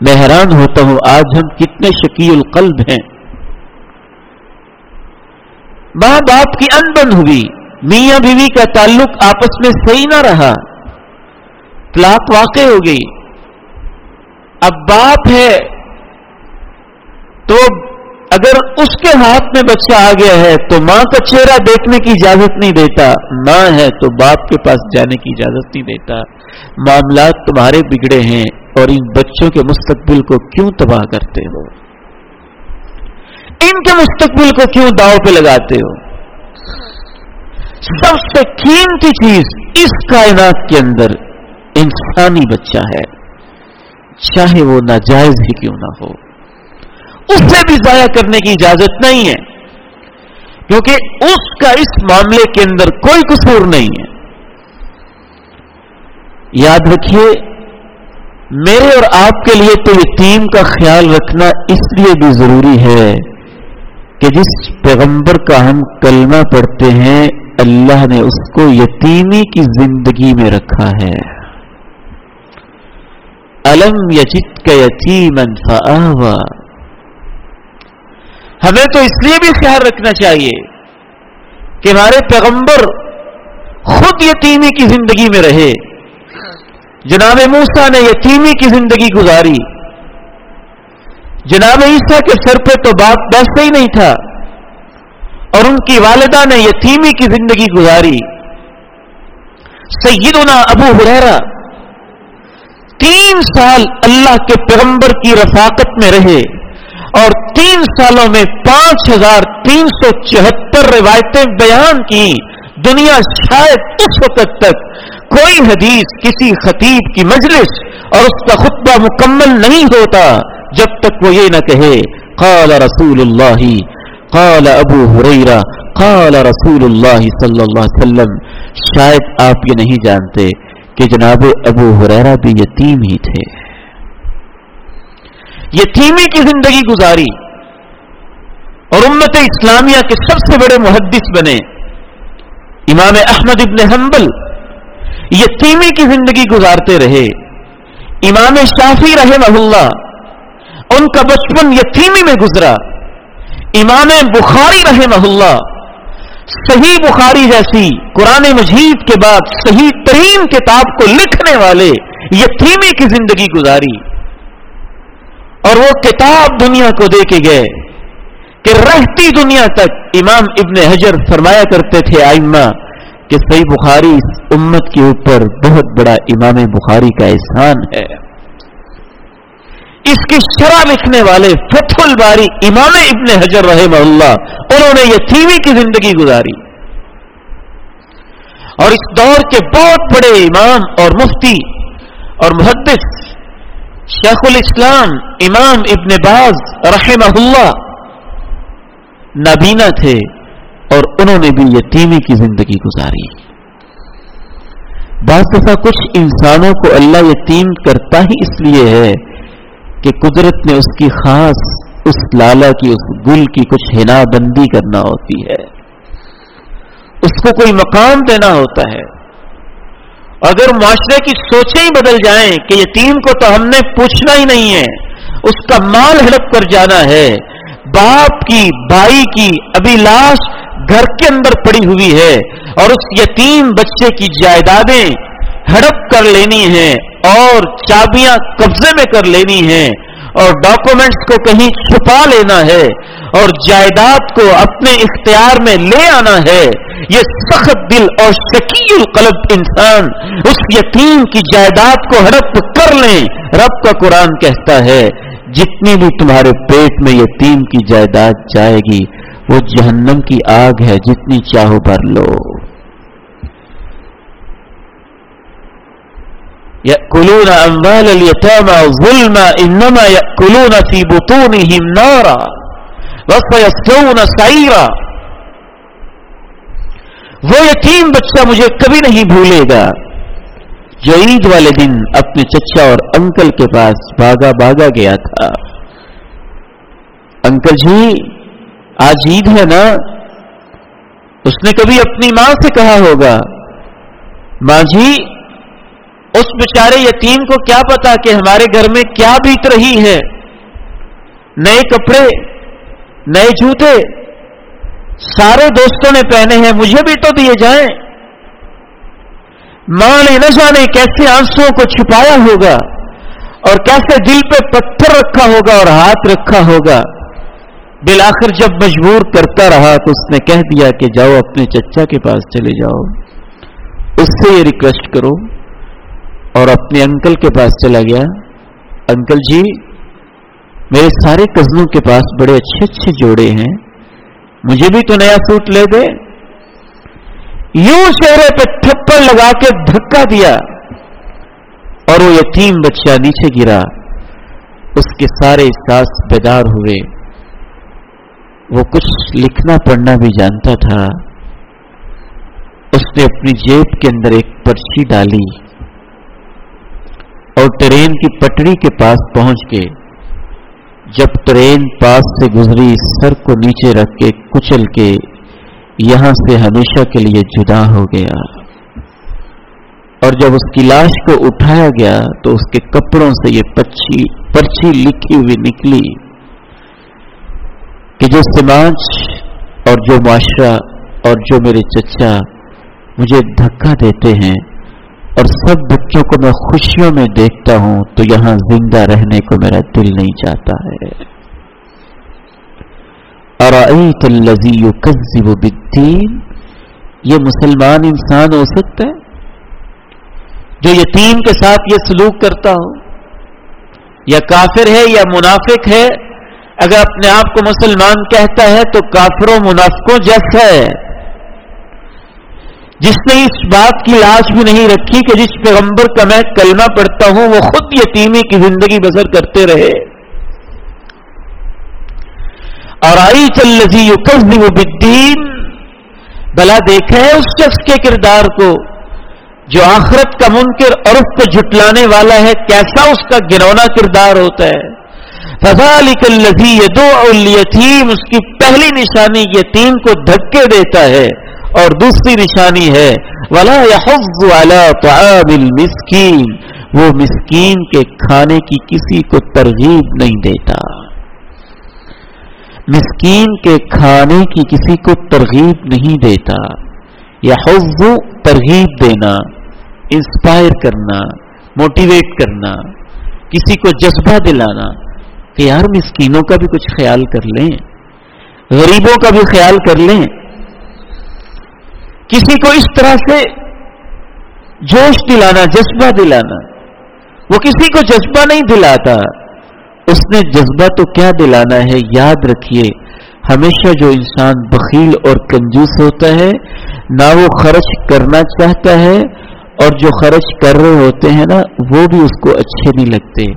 میں حیران ہوتا ہوں، آج ہم کتنے شکی القلب ہیں۔ ماں باپ کی انبن ہوئی، میاں بیوی کا تعلق آپس میں صحیح نہ رہا۔ طلاق واقع ہو گئی۔ اب باپ ہے تو اگر اس کے ہاتھ میں بچہ آ گیا ہے تو ماں کا چہرہ دیکھنے کی اجازت نہیں دیتا۔ ماں ہے تو باپ کے پاس جانے کی اجازت نہیں دیتا۔ معاملات تمہارے بگڑے ہیں اور ان بچوں کے مستقبل کو کیوں تباہ کرتے ہو؟ ان کے مستقبل کو کیوں داؤ پہ لگاتے ہو؟ سب سے قیمتی چیز اس کائنات کے اندر انسانی بچہ ہے۔ چاہے وہ ناجائز ہی کیوں نہ ہو۔ اسے بھی ضائع کرنے کی اجازت نہیں ہے۔ کیونکہ اس کا اس معاملے کے اندر کوئی قصور نہیں ہے۔ یاد رکھیے، میرے اور آپ کے لیے تو یتیم کا خیال رکھنا اس لیے بھی ضروری ہے کہ جس پیغمبر کا ہم کلمہ پڑھتے ہیں، اللہ نے اس کو یتیمی کی زندگی میں رکھا ہے۔ الم یجت کا یتیم انفا ہمیں تو اس لیے بھی خیال رکھنا چاہیے کہ ہمارے پیغمبر خود یتیمی کی زندگی میں رہے۔ جناب موسا نے یتیمی کی زندگی گزاری۔ جناب عیسیٰ کے سر پہ تو باپ بیستے ہی نہیں تھا۔ اور ان کی والدہ نے یتیمی کی زندگی گزاری۔ سیدنا ابو حریرا تین سال اللہ کے پیغمبر کی رفاقت میں رہے۔ اور تین سالوں میں پانچ ہزار تین سو چوہتر روایتیں بیان کی، دنیا شاید اس وقت تک کوئی حدیث کسی خطیب کی مجلس اور اس کا خطبہ مکمل نہیں ہوتا جب تک وہ یہ نہ کہے، قال رسول اللہ قال ابو حریرا قال رسول اللہ صلی اللہ علیہ وسلم۔ شاید آپ یہ نہیں جانتے کہ جناب ابو حریرا بھی یتیم ہی تھے۔ یتیمی کی زندگی گزاری اور امت اسلامیہ کے سب سے بڑے محدث بنے امام احمد ابن حنبل یتیمی کی زندگی گزارتے رہے۔ امام شافی رحمہ اللہ ان کا بچپن یتیمی میں گزرا۔ امام بخاری رحمہ اللہ صحیح بخاری جیسی قرآن مجید کے بعد صحیح ترین کتاب کو لکھنے والے یتیمی کی زندگی گزاری۔ اور وہ کتاب دنیا کو دے کے گئے کہ رہتی دنیا تک امام ابن حجر فرمایا کرتے تھے آئمہ کہ صحیح بخاری اس امت کے اوپر بہت بڑا امام بخاری کا احسان ہے۔ اس کی شرح لکھنے والے فتح الباری امام ابن حجر رحم اللہ، انہوں نے یہ تھیوی کی زندگی گزاری۔ اور اس دور کے بہت بڑے امام اور مفتی اور محدث شیخ الاسلام امام ابن باز رحم اللہ نابینا تھے اور انہوں نے بھی یتیمی کی زندگی گزاری۔ بعض دفعہ کچھ انسانوں کو اللہ یتیم کرتا ہی اس لیے ہے کہ قدرت نے اس کی خاص، اس لالا کی، اس گل کی کچھ ہنا بندی کرنا ہوتی ہے۔ اس کو کوئی مقام دینا ہوتا ہے۔ اگر معاشرے کی سوچیں ہی بدل جائیں کہ یتیم کو تو ہم نے پوچھنا ہی نہیں ہے، اس کا مال ہڑپ کر جانا ہے۔ باپ کی، بھائی کی ابھی لاش گھر کے اندر پڑی ہوئی ہے اور اس یتیم بچے کی جائیدادیں ہڑپ کر لینی ہے اور چابیاں قبضے میں کر لینی ہے اور ڈاکومنٹس کو کہیں چھپا لینا ہے اور جائیداد کو اپنے اختیار میں لے آنا ہے، یہ سخت دل اور شکیل القلب انسان اس یتیم کی جائیداد کو ہڑپ کر لیں، رب کا قرآن کہتا ہے، جتنی بھی تمہارے پیٹ میں یتیم کی جائیداد جائے گی، وہ جہنم کی آگ ہے، جتنی چاہو بھر لو۔ يأكلون أموال اليتامى ظلما إنما يأكلون في بطونهم نارا وسيصلون سعيرا وہ یتیم بچہ مجھے کبھی نہیں بھولے گا۔ جو عید والے دن اپنے چچا اور انکل کے پاس بھاگا بھاگا گیا تھا۔ انکل جی آج عید ہے نا؟ اس نے کبھی اپنی ماں سے کہا ہوگا، ماں جی اس بیچارے یتیم کو کیا پتا کہ ہمارے گھر میں کیا بیت رہی ہے؟ نئے کپڑے، نئے جوتے، سارے دوستوں نے پہنے ہیں، مجھے بھی تو دیے جائیں۔ ماں نے نہ جانے کیسے آنسو کو چھپایا ہوگا اور کیسے دل پہ پتھر رکھا ہوگا اور ہاتھ رکھا ہوگا۔ بالآخر جب مجبور کرتا رہا تو اس نے کہہ دیا کہ جاؤ اپنے چچا کے پاس چلے جاؤ۔ اس سے یہ ریکویسٹ کرو اور اپنے انکل کے پاس چلا گیا۔ انکل جی میرے سارے کزنوں کے پاس بڑے اچھے اچھے جوڑے ہیں۔ مجھے بھی تو نیا سوٹ لے دے۔ یوں چہرے پہ تھپڑ لگا کے دھکا دیا۔ اور وہ یتیم بچہ نیچے گرا۔ اس کے سارے احساس بیدار ہوئے۔ وہ کچھ لکھنا پڑھنا بھی جانتا تھا۔ اس نے اپنی جیب کے اندر ایک پرچی ڈالی۔ اور ٹرین کی پٹڑی کے پاس پہنچ کے جب ٹرین پاس سے گزری، سر کو نیچے رکھ کے کچل کے یہاں سے ہمیشہ کے لیے جدا ہو گیا۔ اور جب اس کی لاش کو اٹھایا گیا، تو اس کے کپڑوں سے یہ پچھی پرچی لکھی ہوئی نکلی کہ جو سماج اور جو معاشرہ اور جو میرے چچا مجھے دھکا دیتے ہیں اور سب بچوں کو میں خوشیوں میں دیکھتا ہوں، تو یہاں زندہ رہنے کو میرا دل نہیں چاہتا ہے۔ اور یہ مسلمان انسان ہو سکتا ہے؟ جو یتیم کے ساتھ یہ سلوک کرتا ہو۔ یا کافر ہے یا منافق ہے، اگر اپنے آپ کو مسلمان کہتا ہے تو کافروں منافقوں جیسا ہے۔ جس نے اس بات کی لاش بھی نہیں رکھی کہ جس پیغمبر کا میں کلمہ پڑھتا ہوں، وہ خود یتیمی کی زندگی بسر کرتے رہے۔ اور آئی چل لذی وہ بدین بلا دیکھا ہے اس شخص کے کردار کو جو آخرت کا منکر اور اس کو جھٹلانے والا ہے، کیسا اس کا گرونا کردار ہوتا ہے۔ فضا علی کل دو یتیم اس کی پہلی نشانی یتیم کو دھکے دیتا ہے۔ اور دوسری نشانی ہے، ولا والا المسکین وہ مسکین کے کھانے کی کسی کو ترغیب نہیں دیتا۔ مسکین کے کھانے کی کسی کو ترغیب نہیں دیتا۔ یا حفظ ترغیب دینا، انسپائر کرنا، موٹیویٹ کرنا، کسی کو جذبہ دلانا کہ یار مسکینوں کا بھی کچھ خیال کر لیں، غریبوں کا بھی خیال کر لیں۔ کسی کو اس طرح سے جوش دلانا، جذبہ دلانا۔ وہ کسی کو جذبہ نہیں دلاتا۔ اس نے جذبہ تو کیا دلانا ہے؟ یاد رکھیے، ہمیشہ جو انسان بخیل اور کنجوس ہوتا ہے، نہ وہ خرچ کرنا چاہتا ہے، اور جو خرچ کر رہے ہوتے ہیں نا، وہ بھی اس کو اچھے نہیں لگتے۔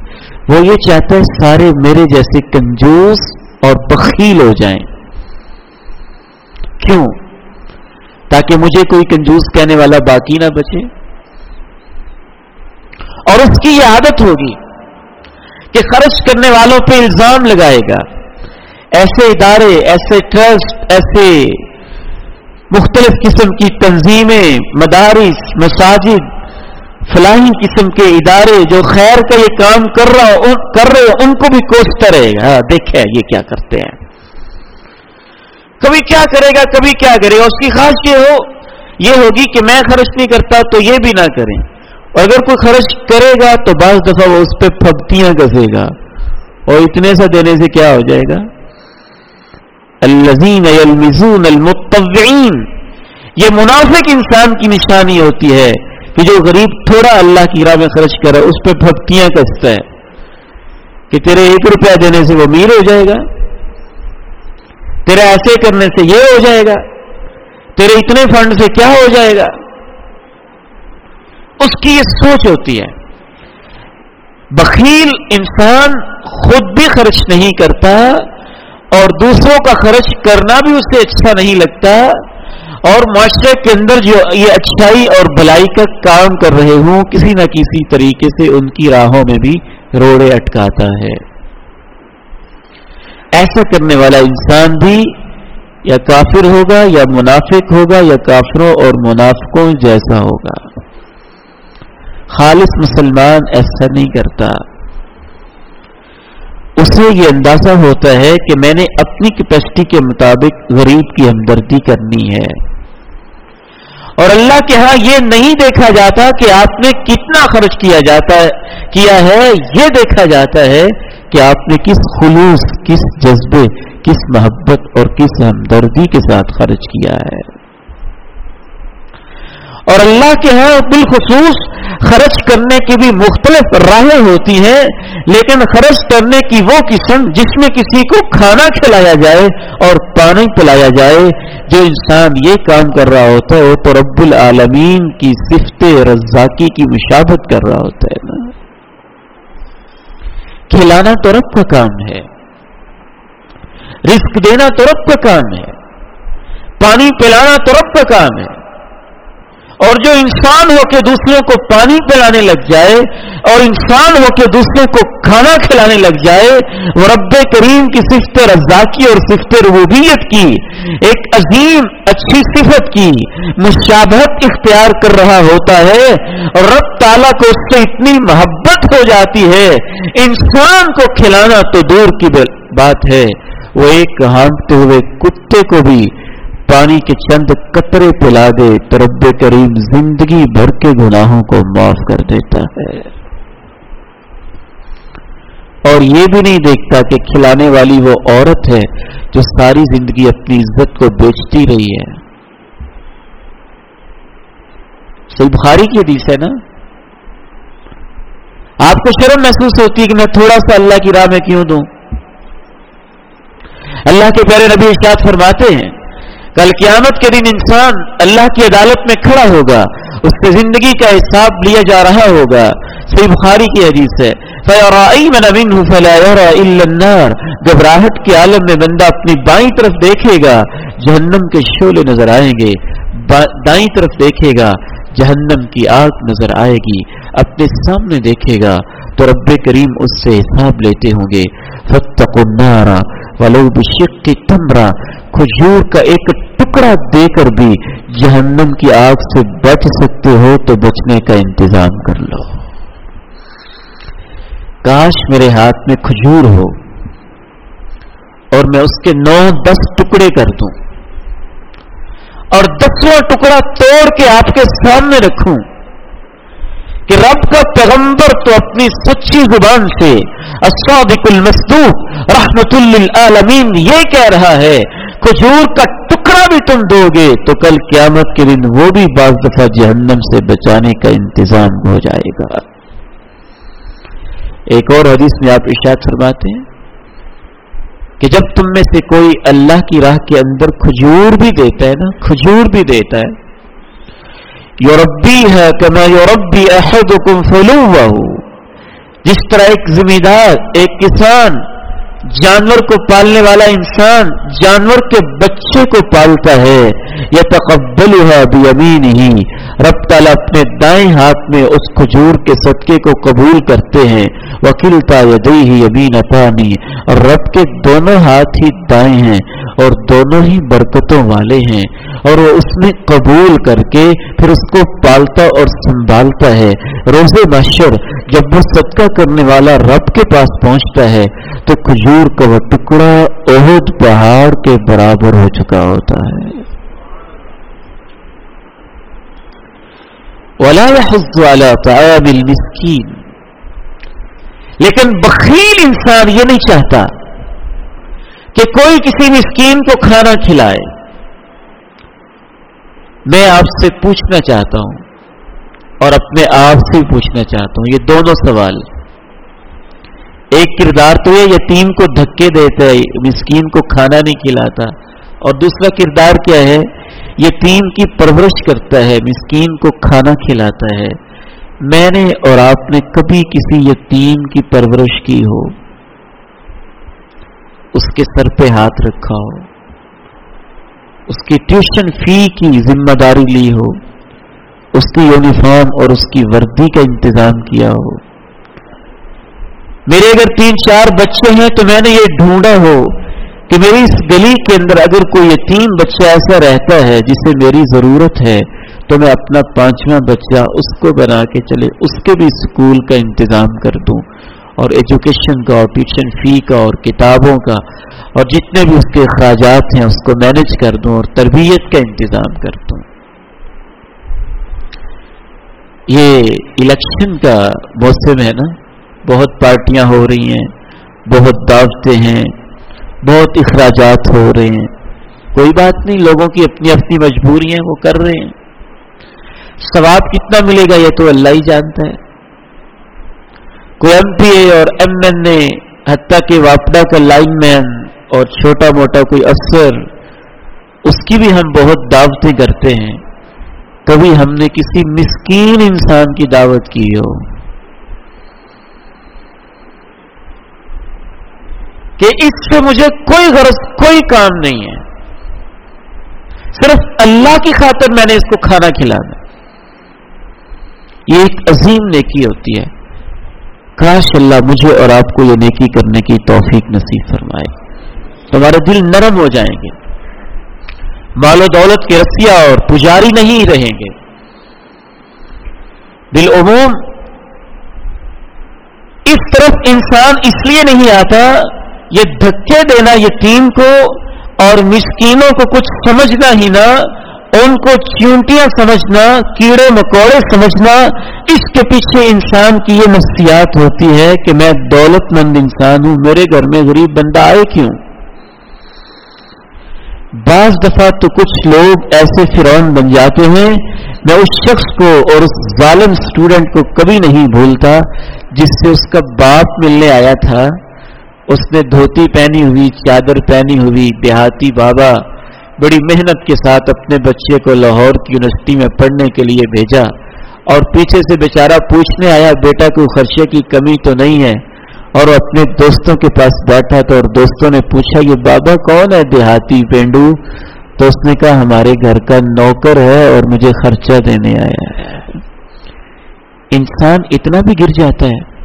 وہ یہ چاہتا ہے سارے میرے جیسے کنجوس اور بخیل ہو جائیں۔ کیوں؟ تاکہ مجھے کوئی کنجوس کہنے والا باقی نہ بچے۔ اور اس کی یہ عادت ہوگی کہ خرچ کرنے والوں پہ الزام لگائے گا۔ ایسے ادارے ایسے ٹرسٹ ایسے مختلف قسم کی تنظیمیں مدارس مساجد فلاحی قسم کے ادارے جو خیر کا یہ کام کر رہا کر رہے ان کو بھی کوستا رہے گا۔ ہاں، دیکھے یہ کیا کرتے ہیں۔ کبھی کیا کرے گا، کبھی کیا کرے گا۔ اس کی خاص یہ ہو، یہ ہوگی کہ میں خرچ نہیں کرتا تو یہ بھی نہ کریں۔ اور اگر کوئی خرچ کرے گا تو بعض دفعہ وہ اس پہ پھپتیاں گسے گا۔ اور اتنے سا دینے سے کیا ہو جائے گا؟ الزین المزون المتوعین یہ منافق انسان کی نشانی ہوتی ہے کہ جو غریب تھوڑا اللہ کی راہ میں خرچ کرے، اس پہ پھپتیاں کستا ہے۔ کہ تیرے ایک روپیہ دینے سے وہ میر ہو جائے گا۔ تیرے ایسے کرنے سے یہ ہو جائے گا، تیرے اتنے فنڈ سے کیا ہو جائے گا؟ اس کی یہ سوچ ہوتی ہے۔ بخیل انسان خود بھی خرچ نہیں کرتا اور دوسروں کا خرچ کرنا بھی اسے اچھا نہیں لگتا۔ اور معاشرے کے اندر جو یہ اچھائی اور بلائی کا کام کر رہے ہوں، کسی نہ کسی طریقے سے ان کی راہوں میں بھی روڑے اٹکاتا ہے۔ ایسا کرنے والا انسان بھی یا کافر ہوگا یا منافق ہوگا یا کافروں اور منافقوں جیسا ہوگا۔ خالص مسلمان ایسا نہیں کرتا۔ اسے یہ اندازہ ہوتا ہے کہ میں نے اپنی کیپیسٹی کے مطابق غریب کی ہمدردی کرنی ہے۔ اور اللہ کے ہاں یہ نہیں دیکھا جاتا کہ آپ نے کتنا خرچ کیا جاتا ہے، کیا ہے؟ یہ دیکھا جاتا ہے کہ آپ نے کس خلوص، کس جذبے، کس محبت اور کس ہمدردی کے ساتھ خرچ کیا ہے۔ اور اللہ کے ہاں بالخصوص خرچ کرنے کی بھی مختلف راہیں ہوتی ہیں، لیکن خرچ کرنے کی وہ قسم جس میں کسی کو کھانا کھلایا جائے اور پانی پلایا جائے، جو انسان یہ کام کر رہا ہوتا ہے، وہ تو رب العالمین کی صفت رزاکی کی مشابت کر رہا ہوتا ہے نا۔ کھلانا تو رب کا کام ہے، رزق دینا تو رب کا کام ہے، پانی پلانا تو رب کا کام ہے۔ اور جو انسان ہو کے دوسروں کو پانی پلانے لگ جائے اور انسان ہو کے دوسروں کو کھانا کھلانے لگ جائے، وہ رب کریم کی صفت رزاکی اور صفت ربوبیت کی ایک عظیم، اچھی صفت کی مشابہت اختیار کر رہا ہوتا ہے اور رب تعالیٰ کو اس سے اتنی محبت ہو جاتی ہے، انسان کو کھلانا تو دور کی بات ہے۔ وہ ایک ہانکتے ہوئے کتے کو بھی پانی کے چند قطرے پلا دے تو رب کریم زندگی بھر کے گناہوں کو معاف کر دیتا ہے۔ اور یہ بھی نہیں دیکھتا کہ کھلانے والی وہ عورت ہے جو ساری زندگی اپنی عزت کو بیچتی رہی ہے۔ سی بخاری کی حدیث ہے نا؟ آپ کو شرم محسوس ہوتی ہے کہ میں تھوڑا سا اللہ کی راہ میں کیوں دوں؟ اللہ کے پیارے نبی اشاد فرماتے ہیں کل قیامت کے دن انسان اللہ کی عدالت میں کھڑا ہوگا، اس سے زندگی کا حساب لیا جا رہا ہوگا۔ سی بخاری کی حدیث ہے گھبراہٹ کے عالم میں بندہ اپنی بائیں طرف دیکھے گا، جہنم کے شولے نظر آئیں گے۔ دائیں طرف دیکھے گا، جہنم کی آگ نظر آئے گی۔ اپنے سامنے دیکھے گا تو رب کریم اس سے حساب لیتے ہوں گے۔ فتق النارا ولو بشق تمرا کھجور کا ایک ٹکڑا دے کر بھی جہنم کی آگ سے بچ سکتے ہو تو بچنے کا انتظام کر لو۔ کاش میرے ہاتھ میں کھجور ہو اور میں اس کے نو دس ٹکڑے کر دوں اور دسواں ٹکڑا توڑ کے آپ کے سامنے رکھوں کہ رب کا پیغمبر تو اپنی سچی زبان سے الصادق المصدوق رحمت للعالمین یہ کہہ رہا ہے، کھجور کا ٹکڑا بھی تم دو گے تو کل قیامت کے دن وہ بھی بعض دفعہ جہنم سے بچانے کا انتظام ہو جائے گا۔ ایک اور حدیث میں آپ اشاعت فرماتے ہیں کہ جب تم میں سے کوئی اللہ کی راہ کے اندر کھجور بھی دیتا ہے نا، کھجور بھی دیتا ہے یوربی ہے کہ میں یوربی احد فلو جس طرح ایک ذمہ دار ایک کسان جانور کو پالنے والا انسان جانور کے بچے کو پالتا ہے۔ یہ تقبل ہے ابھی امین ہی رب تعالیٰ اپنے دائیں ہاتھ میں اس کھجور کے صدقے کو قبول کرتے ہیں۔ وکیل تا یدئی ہی امین اپانی اور رب کے دونوں ہاتھ ہی دائیں ہیں اور دونوں ہی برکتوں والے ہیں۔ اور وہ اس میں قبول کر کے پھر اس کو پالتا اور سنبھالتا ہے۔ روز محشر جب وہ صدقہ کرنے والا رب کے پاس پہنچتا ہے تو کھجور کا وہ ٹکڑا عہد پہاڑ کے برابر ہو چکا ہوتا ہے۔ لیکن بخیل انسان یہ نہیں چاہتا کہ کوئی کسی مسکین کو کھانا کھلائے۔ میں آپ سے پوچھنا چاہتا ہوں اور اپنے آپ سے پوچھنا چاہتا ہوں، یہ دونوں سوال ایک کردار تو یہ یتیم کو دھکے دیتا ہے، مسکین کو کھانا نہیں کھلاتا۔ اور دوسرا کردار کیا ہے؟ یتیم کی پرورش کرتا ہے، مسکین کو کھانا کھلاتا ہے۔ میں نے اور آپ نے کبھی کسی یتیم کی پرورش کی ہو۔ اس کے سر پہ ہاتھ رکھا ہو اس کی ٹیوشن فی کی ذمہ داری لی ہو۔ اس کی یونیفارم اور اس کی وردی کا انتظام کیا ہو۔ میرے اگر تین چار بچے ہیں تو میں نے یہ ڈھونڈا ہو کہ میری اس گلی کے اندر اگر کوئی یتیم بچہ ایسا رہتا ہے جسے میری ضرورت ہے، تو میں اپنا پانچواں بچہ اس کو بنا کے چلے، اس کے بھی اسکول کا انتظام کر دوں۔ اور ایجوکیشن کا، اور ٹیوشن فی کا، اور کتابوں کا، اور جتنے بھی اس کے اخراجات ہیں اس کو مینج کر دوں اور تربیت کا انتظام کر دوں۔ یہ الیکشن کا موسم ہے نا؟ بہت پارٹیاں ہو رہی ہیں، بہت دعوتیں ہیں، بہت اخراجات ہو رہے ہیں۔ کوئی بات نہیں، لوگوں کی اپنی اپنی مجبوری ہیں وہ کر رہے ہیں۔ ثواب کتنا ملے گا یہ تو اللہ ہی جانتا ہے۔ کوئی ایم پی اے اور ایم این اے، حتیٰ کہ واپڈا کا لائن مین اور چھوٹا موٹا کوئی افسر، اس کی بھی ہم بہت دعوتیں کرتے ہیں۔ کبھی ہم نے کسی مسکین انسان کی دعوت کی ہو۔ کہ اس سے مجھے کوئی غرض، کوئی کام نہیں ہے۔ صرف اللہ کی خاطر میں نے اس کو کھانا کھلانا۔ یہ ایک عظیم نیکی ہوتی ہے۔ کاش اللہ مجھے اور آپ کو یہ نیکی کرنے کی توفیق نصیب فرمائے۔ تمہارے دل نرم ہو جائیں گے۔ مال و دولت کے رسیا اور پجاری نہیں رہیں گے۔ دل عموم اس طرف انسان اس لیے نہیں آتا یہ دھکے دینا یتیم کو اور مسکینوں کو کچھ سمجھنا ہی نہ، ان کو چونٹیاں سمجھنا، کیڑے مکوڑے سمجھنا، اس کے پیچھے انسان کی یہ نفسیات ہوتی ہے کہ میں دولت مند انسان ہوں، میرے گھر میں غریب بندہ آئے کیوں؟ بعض دفعہ تو کچھ لوگ ایسے فرون بن جاتے ہیں، میں اس شخص کو اور اس ظالم اسٹوڈنٹ کو کبھی نہیں بھولتا جس سے اس کا باپ ملنے آیا تھا۔ اس نے دھوتی پہنی ہوئی، چادر پہنی ہوئی، دیہاتی بابا بڑی محنت کے ساتھ اپنے بچے کو لاہور کی یونیورسٹی میں پڑھنے کے لیے بھیجا اور پیچھے سے بیچارہ پوچھنے آیا، بیٹا کوئی خرچے کی کمی تو نہیں ہے؟ اور اپنے دوستوں کے پاس بیٹھا تو اور دوستوں نے پوچھا، یہ بابا کون ہے دیہاتی پینڈو؟ تو اس نے کہا، ہمارے گھر کا نوکر ہے اور مجھے خرچہ دینے آیا ہے۔ انسان اتنا بھی گر جاتا ہے۔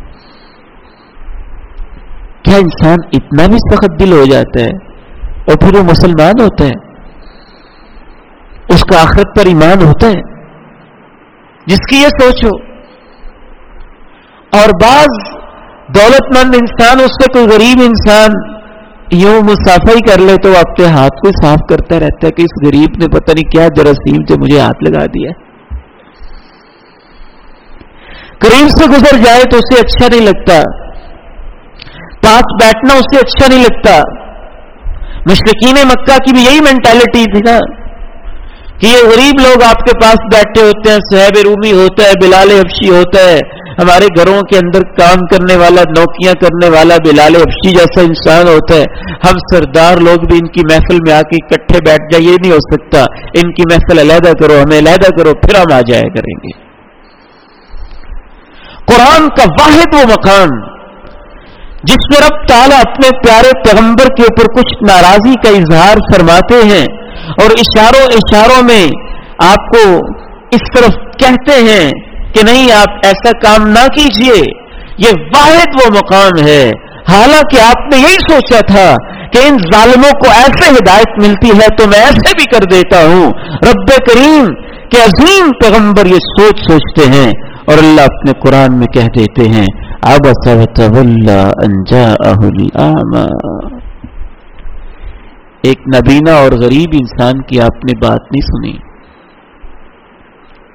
کیا انسان اتنا بھی سخت دل ہو جاتا ہے اور پھر وہ مسلمان ہوتا ہے اس کا آخرت پر ایمان ہوتا ہے؟ جس کی یہ سوچ ہو اور بعض دولت مند انسان، اس سے کوئی غریب انسان یوں مسافر کر لے تو اپنے ہاتھ کو صاف کرتا رہتا ہے کہ اس غریب نے پتہ نہیں کیا جراثیم سے مجھے ہاتھ لگا دیا قریب سے گزر جائے تو اسے اچھا نہیں لگتا۔ پاس بیٹھنا اسے اچھا نہیں لگتا۔ مشرقین مکہ کی بھی یہی مینٹالٹی تھی نا کہ یہ غریب لوگ آپ کے پاس بیٹھے ہوتے ہیں صحب رومی ہوتا ہے، بلال افشی ہوتا ہے۔ ہمارے گھروں کے اندر کام کرنے والا نوکیاں کرنے والا بلال افشی جیسا انسان ہوتا ہے۔ ہم سردار لوگ بھی ان کی محفل میں آ کے اکٹھے بیٹھ جائے یہ نہیں ہو سکتا۔ ان کی محفل علیحدہ کرو، ہمیں علیحدہ کرو، پھر ہم آ جایا کریں گے۔ قرآن کا واحد وہ مکان جس میں رب تعالیٰ اپنے پیارے پیغمبر کے اوپر کچھ ناراضی کا اظہار فرماتے ہیں اور اشاروں اشاروں میں آپ کو اس طرف کہتے ہیں کہ نہیں، آپ ایسا کام نہ کیجیے، یہ واحد وہ مقام ہے۔ حالانکہ آپ نے یہی سوچا تھا کہ ان ظالموں کو ایسے ہدایت ملتی ہے تو میں ایسے بھی کر دیتا ہوں۔ رب کریم کہ عظیم پیغمبر یہ سوچ سوچتے ہیں اور اللہ اپنے قرآن میں کہہ دیتے ہیں۔ ایک نبینا اور غریب انسان کی آپ نے بات نہیں سنی۔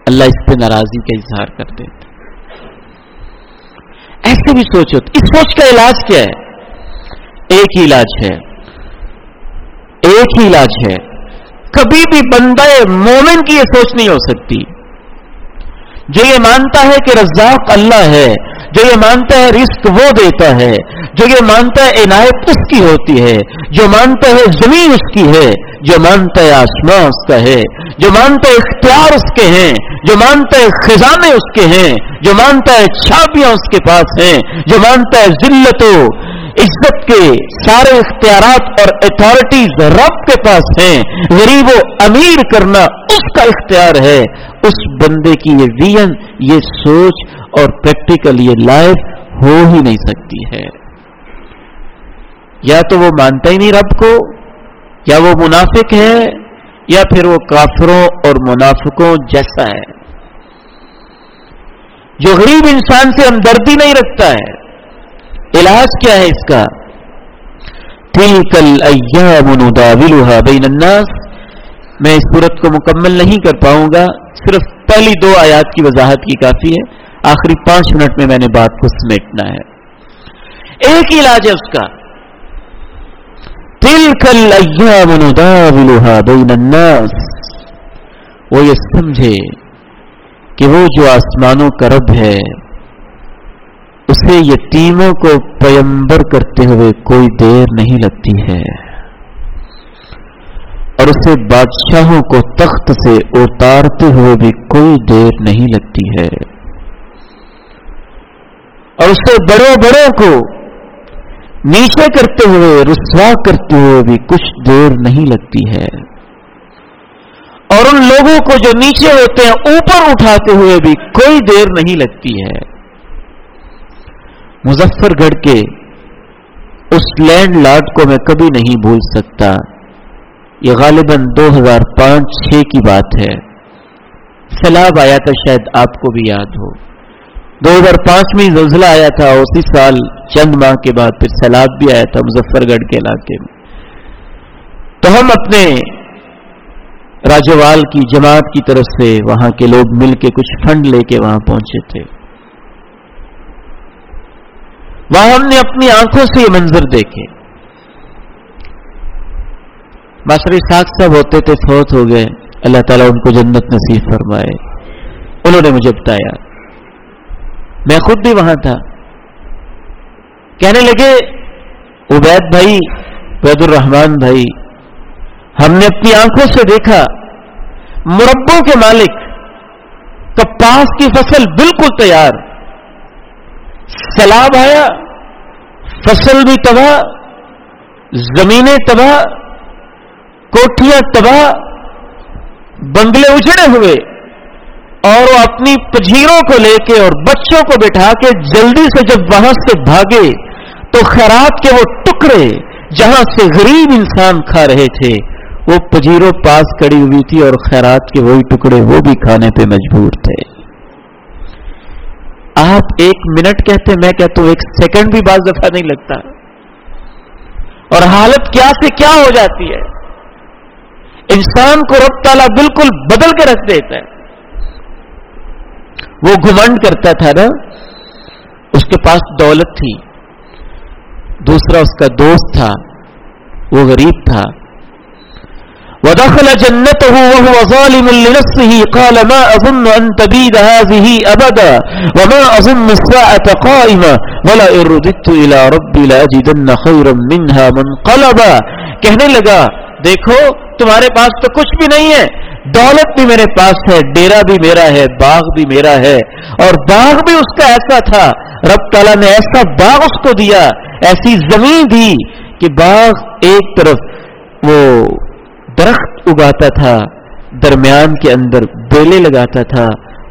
اللہ اس پہ ناراضی کا اظہار کر دیتے ایسے بھی سوچو، اس سوچ کا علاج کیا ہے؟ ایک ہی علاج ہے۔ ایک ہی علاج ہے۔ کبھی بھی بندہ مومن کی یہ سوچ نہیں ہو سکتی۔ جو یہ مانتا ہے کہ رزاق اللہ ہے، جو یہ مانتا ہے رزق وہ دیتا ہے، جو یہ مانتا ہے عنایت اس کی ہوتی ہے، جو مانتا ہے زمین اس کی ہے، جو مانتا ہے آسمان اس کا ہے، جو مانتا ہے اختیار اس کے ہیں، جو مانتا ہے خزانے اس کے ہیں، جو مانتا ہے چھاپیاں اس کے پاس ہیں، جو مانتا ہے ذلت و عزت کے سارے اختیارات اور اتارٹیز رب کے پاس ہیں، غریب و امیر کرنا اس کا اختیار ہے۔ اس بندے کی یہ ویژن، یہ سوچ اور پریکٹیکل یہ لائف ہو ہی نہیں سکتی ہے۔ یا تو وہ مانتا ہی نہیں رب کو، یا وہ منافق ہے، یا پھر وہ کافروں اور منافقوں جیسا ہے۔ جو غریب انسان سے ہمدردی نہیں رکھتا ہے علاج کیا ہے اس کا؟ بین الناس، میں اس صورت کو مکمل نہیں کر پاؤں گا، صرف پہلی دو آیات کی وضاحت کی کافی ہے، آخری پانچ منٹ میں میں نے بات کو سمیٹنا ہے۔ ایک ہی علاج ہے اس کا۔ تل کل بین الناس۔ وہ یہ سمجھے کہ وہ جو آسمانوں کا رب ہے اسے یتیموں کو پیمبر کرتے ہوئے کوئی دیر نہیں لگتی ہے۔ اور اسے بادشاہوں کو تخت سے اتارتے ہوئے بھی کوئی دیر نہیں لگتی ہے۔ اور اسے بڑے بڑوں کو نیچے کرتے ہوئے، رسوا کرتے ہوئے بھی کچھ دیر نہیں لگتی ہے۔ اور ان لوگوں کو جو نیچے ہوتے ہیں، اوپر اٹھاتے ہوئے بھی کوئی دیر نہیں لگتی ہے۔ مظفر گڑھ کے اس لینڈ لارڈ کو میں کبھی نہیں بھول سکتا۔ یہ غالباً دو ہزار پانچ چھ کی بات ہے۔ سیلاب آیا تھا، شاید آپ کو بھی یاد ہو۔ دو ہزار پانچ میں زلزلہ آیا تھا، اسی سال چند ماہ کے بعد پھر سیلاب بھی آیا تھا مظفر گڑھ کے علاقے میں۔ تو ہم اپنے راجوال کی جماعت کی طرف سے وہاں کے لوگ مل کے کچھ فنڈ لے کے وہاں پہنچے تھے۔ وہاں ہم نے اپنی آنکھوں سے یہ منظر دیکھے۔ باسری ساخ صاحب ہوتے تھے فوت ہو گئے۔ اللہ تعالیٰ ان کو جنت نصیب فرمائے۔ انہوں نے مجھے بتایا۔ میں خود بھی وہاں تھا۔ کہنے لگے، عبید بھائی، عبید الرحمان بھائی، ہم نے اپنی آنکھوں سے دیکھا۔ مربوں کے مالک، کپاس کی فصل بالکل تیار۔ سیلاب آیا، فصل بھی تباہ، زمینیں تباہ کوٹیاں تباہ، بنگلے اجڑے ہوئے۔ اور وہ اپنی پجیروں کو لے کے اور بچوں کو بٹھا کے جلدی سے جب وہاں سے بھاگے، تو خیرات کے وہ ٹکڑے جہاں سے غریب انسان کھا رہے تھے، وہ پجیروں پاس کڑی ہوئی تھی اور خیرات کے وہی ٹکڑے وہ بھی کھانے پہ مجبور تھے۔ آپ ایک منٹ کہتے میں کہتا ہوں، ایک سیکنڈ بھی بعض دفعہ نہیں لگتا۔ اور حالت کیا سے کیا ہو جاتی ہے؟ انسان کو رب تالا بالکل بدل کے رکھ دیتا ہے۔ وہ گمنڈ کرتا تھا نا، اس کے پاس دولت تھی۔ دوسرا اس کا دوست تھا، وہ غریب تھا۔ ودخل جنته وهو ظالم لنفسه قال ما أظن أن تبيد هذه أبدا وما أظن الساعة قائمة ولا إرددت إلى ربي لأجدن خيرا منها منقلبا کہنے لگا، دیکھو، تمہارے پاس تو کچھ بھی نہیں ہے۔ دولت بھی میرے پاس ہے ڈیرا بھی میرا ہے، باغ بھی میرا ہے۔ اور باغ بھی اس کا ایسا تھا۔ رب تعالیٰ نے ایسا باغ اس کو دیا، ایسی زمین دی کہ باغ ایک طرف وہ درخت اگاتا تھا، درمیان کے اندر بیلے لگاتا تھا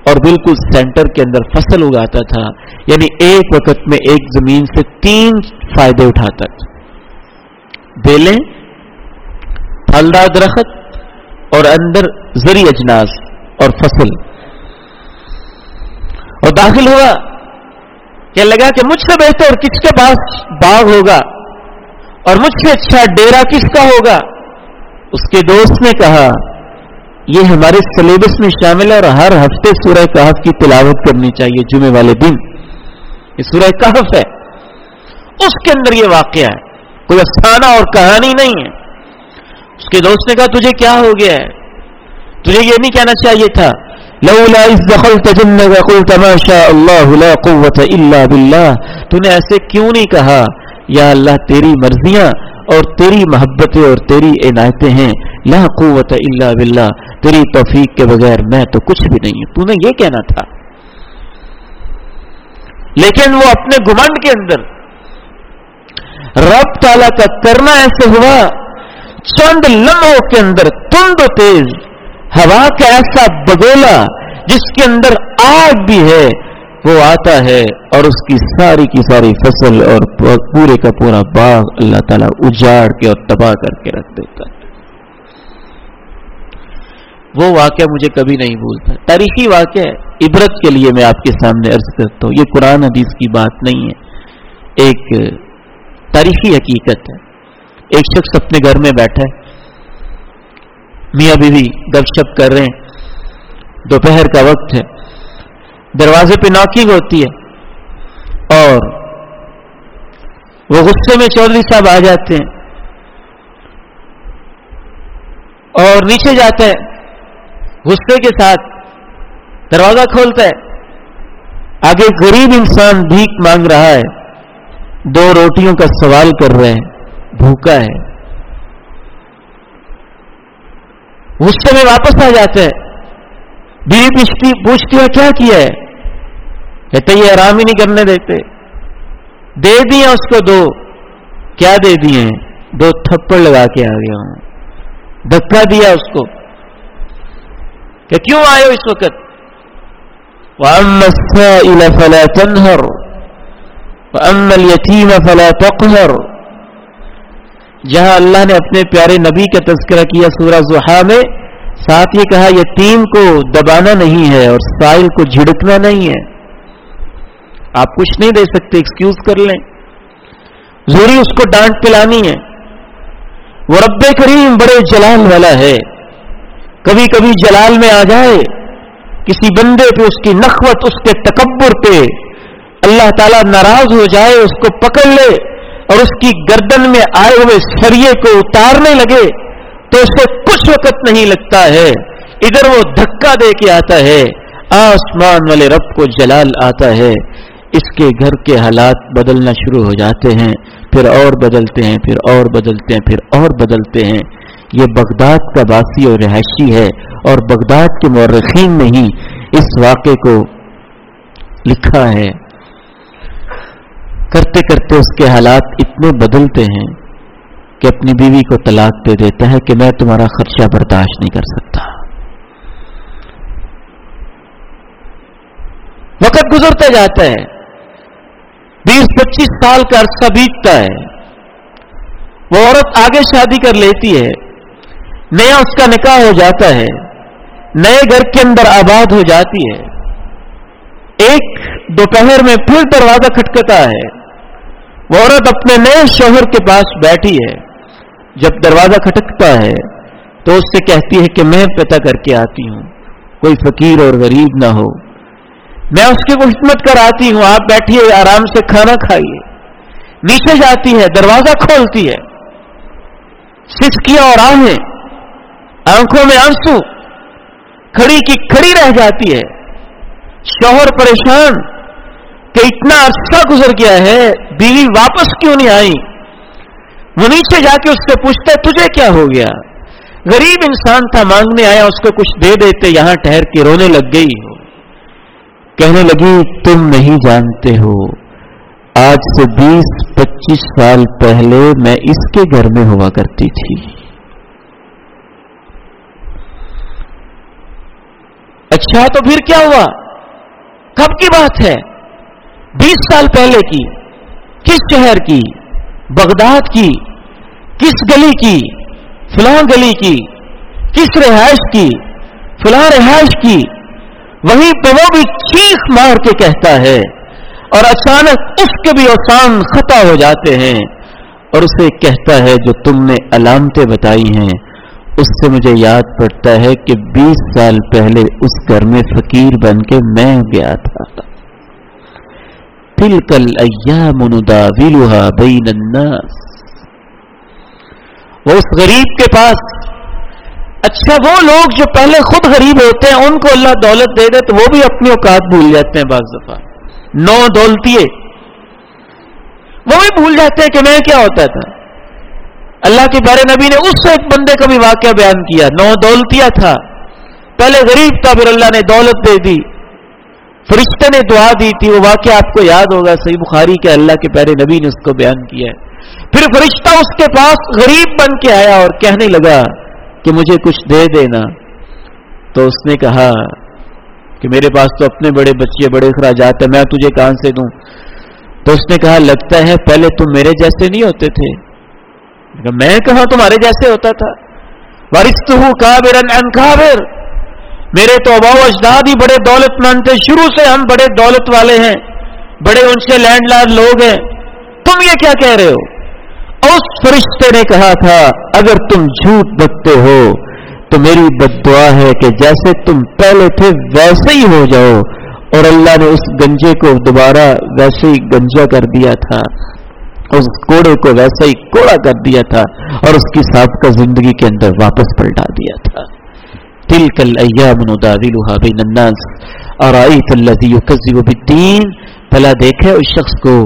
اور بالکل سینٹر کے اندر فصل اگاتا تھا۔ یعنی ایک وقت میں ایک زمین سے تین فائدے اٹھاتا تھا۔ بیلے پھلدار درخت اور اندر زری اجناس اور فصل۔ اور داخل ہوا کہ لگا کہ مجھ سے بہتر کس کے پاس باغ ہوگا اور مجھ سے اچھا ڈیرا کس کا ہوگا؟ اس کے دوست نے کہا، یہ ہمارے سلیبس میں شامل ہے اور ہر ہفتے سورہ کہف کی تلاوت کرنی چاہیے جمعے والے دن۔ یہ سورہ کہف ہے۔ اس کے اندر یہ واقعہ ہے۔ کوئی افسانہ اور کہانی نہیں ہے۔ اس کے دوست نے کہا، تجھے کیا ہو گیا ہے؟ تجھے یہ نہیں کہنا چاہیے تھا، لولا دخلت قلت ما شاء الله لا قوه الا بالله تو نے ایسے کیوں نہیں کہا، یا اللہ تیری مرضیاں اور تیری محبتیں اور تیری عنایتیں ہیں، لا قوت الا باللہ، تیری توفیق کے بغیر میں تو کچھ بھی نہیں ہوں۔ تو نے یہ کہنا تھا۔ لیکن وہ اپنے گمنڈ کے اندر رب تعالی کا کرنا ایسے ہوا، چند لمحوں کے اندر تند و تیز ہوا کا ایسا بگولا جس کے اندر آگ بھی ہے۔ وہ آتا ہے اور اس کی ساری کی ساری فصل اور پورے کا پورا باغ اللہ تعالیٰ اجاڑ کے اور تباہ کر کے رکھ دیتا ہے۔ وہ واقعہ مجھے کبھی نہیں بھولتا۔ تاریخی واقعہ عبرت کے لیے میں آپ کے سامنے عرض کرتا ہوں، یہ قرآن حدیث کی بات نہیں ہے۔ ایک تاریخی حقیقت ہے۔ ایک شخص اپنے گھر میں بیٹھا ہے۔ میاں بیوی گپ شپ کر رہے ہیں۔ دوپہر کا وقت ہے۔ دروازے پہ ناکنگ ہوتی ہے۔ اور وہ غصے میں چودھری صاحب آ جاتے ہیں۔ اور نیچے جاتا ہے۔ غصے کے ساتھ دروازہ کھولتا ہے۔ آگے غریب انسان بھیک مانگ رہا ہے۔ دو روٹیوں کا سوال کر رہے ہیں۔ بھوکا ہے۔ غصے میں واپس آ جاتا ہے۔ بیوی پوچھتی پوچھتی ہے، کیا کیا ہے؟ کہتے یہ آرام ہی نہیں کرنے دیتے۔ دے دیا اس کو دو۔ کیا دے دیے؟ دو تھپڑ لگا کے آ گیا ہوں۔ دھکا دیا اس کو۔ کہ کیوں آئے ہو اس وقت؟ فلا تنہر اليتیم فلا تقہر جہاں اللہ نے اپنے پیارے نبی کا تذکرہ کیا سورہ زحا میں، ساتھ یہ کہا، یتیم کو دبانا نہیں ہے اور سائل کو جھڑکنا نہیں ہے۔ آپ کچھ نہیں دے سکتے ایکسکیوز کر لیں۔ ضروری اس کو ڈانٹ پلانی ہے۔ وہ رب کریم بڑے جلال والا ہے۔ کبھی کبھی جلال میں آ جائے۔ کسی بندے پہ اس کی نخوت، اس کے تکبر پہ اللہ تعالیٰ ناراض ہو جائے، اس کو پکڑ لے اور اس کی گردن میں آئے ہوئے سریے کو اتارنے لگے تو اسے کچھ وقت نہیں لگتا ہے۔ ادھر وہ دھکا دے کے آتا ہے۔ آسمان والے رب کو جلال آتا ہے۔ اس کے گھر کے حالات بدلنا شروع ہو جاتے ہیں، پھر اور بدلتے ہیں، پھر اور بدلتے ہیں، پھر اور بدلتے ہیں۔ یہ بغداد کا باسی اور رہائشی ہے اور بغداد کے مورخین نے ہی اس واقعے کو لکھا ہے۔ کرتے کرتے اس کے حالات اتنے بدلتے ہیں کہ اپنی بیوی کو طلاق دے دیتا ہے کہ میں تمہارا خرچہ برداشت نہیں کر سکتا۔ وقت گزرتا جاتا ہے بیس پچیس سال کا عرصہ بیتتا ہے۔ وہ عورت آگے شادی کر لیتی ہے۔ نیا اس کا نکاح ہو جاتا ہے۔ نئے گھر کے اندر آباد ہو جاتی ہے۔ ایک دوپہر میں پھر دروازہ کھٹکتا ہے۔ وہ عورت اپنے نئے شوہر کے پاس بیٹھی ہے۔ جب دروازہ کھٹکتا ہے تو اس سے کہتی ہے کہ میں پتہ کر کے آتی ہوں۔ کوئی فقیر اور غریب نہ ہو۔ میں اس کی خدمت کر آتی ہوں، آپ بیٹھیے، آرام سے کھانا کھائیے۔ نیچے جاتی ہے، دروازہ کھولتی ہے۔ سسکیاں اور آہیں آنکھوں میں آنسو، کھڑی کی کھڑی رہ جاتی ہے۔ شوہر پریشان، کہ اتنا عرصہ گزر گیا ہے، بیوی واپس کیوں نہیں آئی؟ وہ نیچے جا کے اس سے پوچھتا تجھے کیا ہو گیا؟ غریب انسان تھا، مانگنے آیا، اس کو کچھ دے دیتے، یہاں ٹھہر کے رونے لگ گئی۔ ہو کہنے لگی، تم نہیں جانتے ہو۔ آج سے بیس پچیس سال پہلے میں اس کے گھر میں ہوا کرتی تھی۔ اچھا تو پھر کیا ہوا؟ کب کی بات ہے؟ بیس سال پہلے کی۔ کس شہر کی؟ بغداد کی۔ کس گلی کی؟ فلاں گلی کی۔ کس رہائش کی؟ فلاں رہائش کی۔ وہیں پہ وہ بھی چیخ مار کے کہتا ہے اور اچانک اس کے بھی اوسان خطا ہو جاتے ہیں اور اسے کہتا ہے جو تم نے علامتیں بتائی ہیں، اس سے مجھے یاد پڑتا ہے کہ بیس سال پہلے اس گھر میں فقیر بن کے میں گیا تھا۔ تل کل مندا بین الناس۔ وہ اس غریب کے پاس اچھا وہ لوگ جو پہلے خود غریب ہوتے ہیں، ان کو اللہ دولت دے دے تو وہ بھی اپنی اوقات بھول جاتے ہیں بعض دفعہ۔ نو دولتی وہ بھی بھول جاتے ہیں کہ میں کیا ہوتا تھا۔ اللہ کے بارے نبی نے اس سے ایک بندے کا بھی واقعہ بیان کیا۔ نو دولتیا تھا۔ پہلے غریب تھا، پھر اللہ نے دولت دے دی۔ فرشتے نے دعا دی تھی۔ وہ واقعہ آپ کو یاد ہوگا، صحیح بخاری کے اللہ کے پیارے نبی نے اس کو بیان کیا ہے۔ پھر فرشتہ اس کے پاس غریب بن کے آیا اور کہنے لگا کہ مجھے کچھ دے دینا۔ تو اس نے کہا کہ میرے پاس تو اپنے بڑے بچے، بڑے اخراجات ہیں، میں تجھے کہاں سے دوں۔ تو اس نے کہا، لگتا ہے پہلے تم میرے جیسے نہیں ہوتے تھے۔ میں کہاں تمہارے جیسے ہوتا تھا؟ وارث ہوں کابر کابر میرے تو اباؤ اجداد ہی بڑے دولت مند تھے۔ شروع سے ہم بڑے دولت والے ہیں، بڑے ان سے لینڈ لارڈ لوگ ہیں۔ تم یہ کیا کہہ رہے ہو؟ اس فرشتے نے کہا تھا، اگر تم جھوٹ بکتے ہو، تو میری بد دعا ہے کہ جیسے تم پہلے تھے، ویسے ہی ہو جاؤ۔ اور اللہ نے اس گنجے کو دوبارہ ویسے ہی گنجا کر دیا تھا۔ اس کوڑے کو ویسا ہی کوڑا کر دیا تھا۔ اور اس کی سابقہ زندگی کے اندر واپس پلٹا دیا تھا۔ تل کل بین الناس۔ ارائیت الذی یکذب بالدین۔ بھلا دیکھے اس شخص کو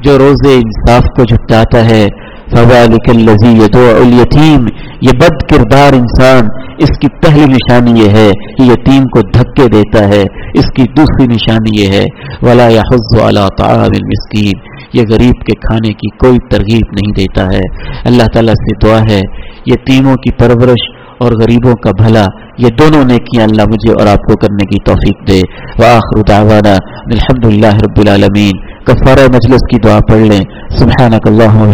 جو روز انصاف کو جھٹاتا ہے۔ فذلك الذي يدعو اليتيم۔ یہ بد کردار انسان، اس کی پہلی نشانی یہ ہے کہ یتیم کو دھکے دیتا ہے۔ اس کی دوسری نشانی یہ ہے۔ ولا يحض على طعام المسكين۔ یہ غریب کے کھانے کی کوئی ترغیب نہیں دیتا ہے۔ اللہ تعالیٰ سے دعا ہے، یتیموں کی پرورش اور غریبوں کا بھلا۔ یہ دونوں نے کیا اللہ مجھے اور آپ کو کرنے کی توفیق دے۔ وآخر دعوانا الحمد للہ رب العالمین۔ کفارہ مجلس کی دعا پڑھ لیں۔ سبحانک اللہم و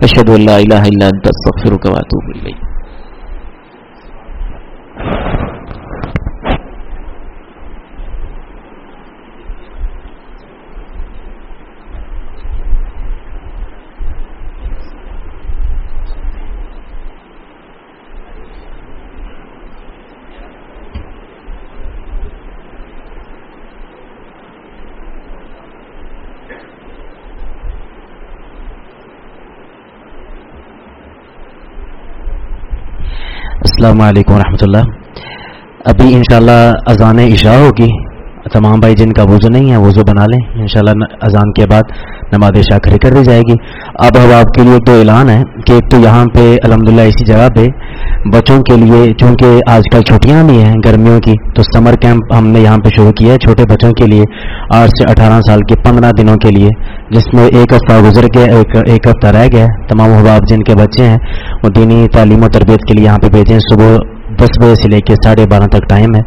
حمدک اشہدو اللہ الہ الا انت استغفرک واتوب الیک السلام علیکم ورحمۃ اللہ ابھی انشاءاللہ اذان عشاء ہوگی تمام بھائی جن کا وضو نہیں ہے وضو بنا لیں انشاءاللہ اذان کے بعد نماز عشاء کھڑی کر دی جائے گی اب اب آپ کے لیے ایک دو اعلان ہے کہ ایک تو یہاں پہ الحمدللہ اسی جگہ پہ بچوں کے لیے چونکہ آج کل چھٹیاں بھی ہیں گرمیوں کی تو سمر کیمپ ہم نے یہاں پہ شروع کیا ہے چھوٹے بچوں کے لیے آٹھ سے اٹھارہ سال کے پندرہ دنوں کے لیے جس میں ایک ہفتہ گزر گیا ایک ہفتہ رہ گیا تمام حباب جن کے بچے ہیں وہ دینی تعلیم و تربیت کے لیے یہاں پہ بھیجیں۔ صبح دس بجے سے لے کے ساڑھے بارہ تک ٹائم ہے۔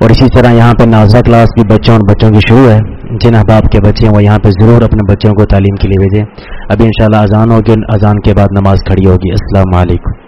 اور اسی طرح یہاں پہ نازا کلاس بھی بچوں اور بچوں کی شروع ہے۔ جن احباب کے بچے ہیں، وہ یہاں پہ ضرور اپنے بچوں کو تعلیم کے لیے بھیجیں۔ ابھی انشاءاللہ اذان ہوگی اذان کے بعد نماز کھڑی ہوگی۔ السلام علیکم۔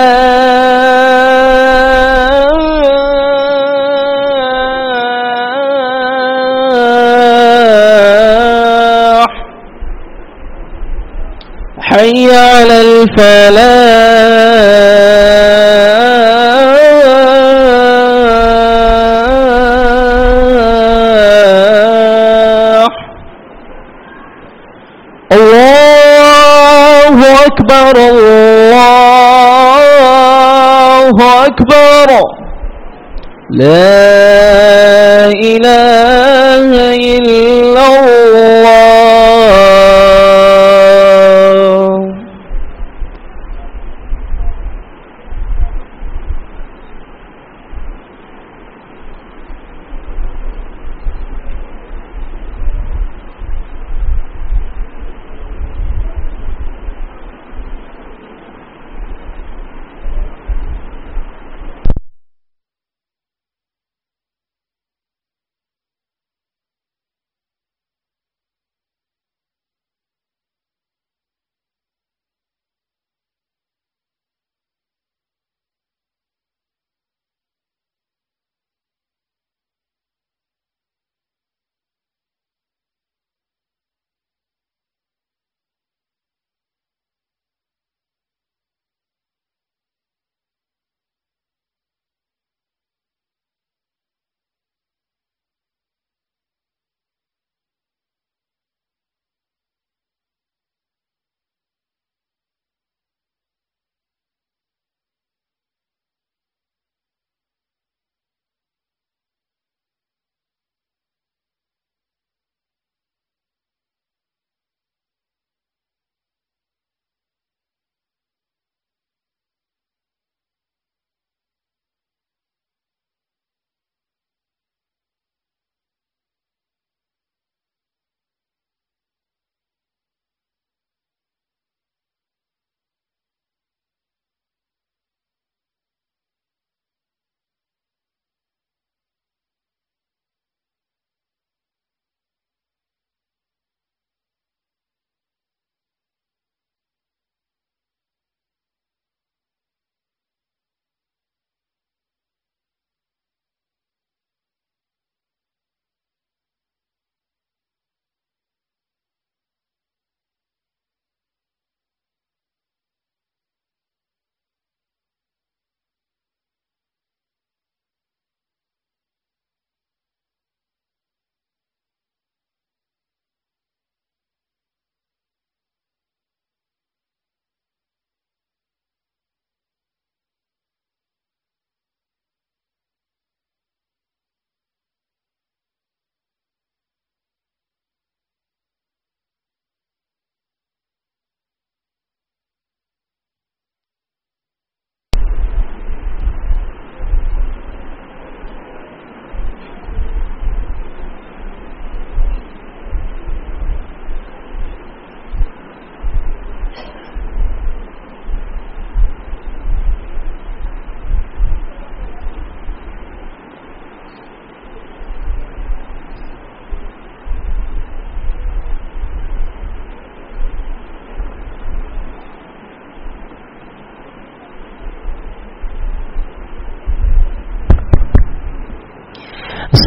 الفلاح. الله أكبر الله أكبر. لا إله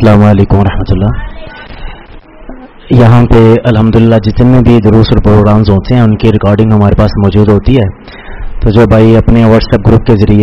السلام علیکم ورحمۃ اللہ۔ یہاں پہ الحمدللہ جتنے بھی دروس اور پروگرامز ہوتے ہیں، ان کی ریکارڈنگ ہمارے پاس موجود ہوتی ہے۔ تو جو بھائی اپنے واٹس ایپ گروپ کے ذریعے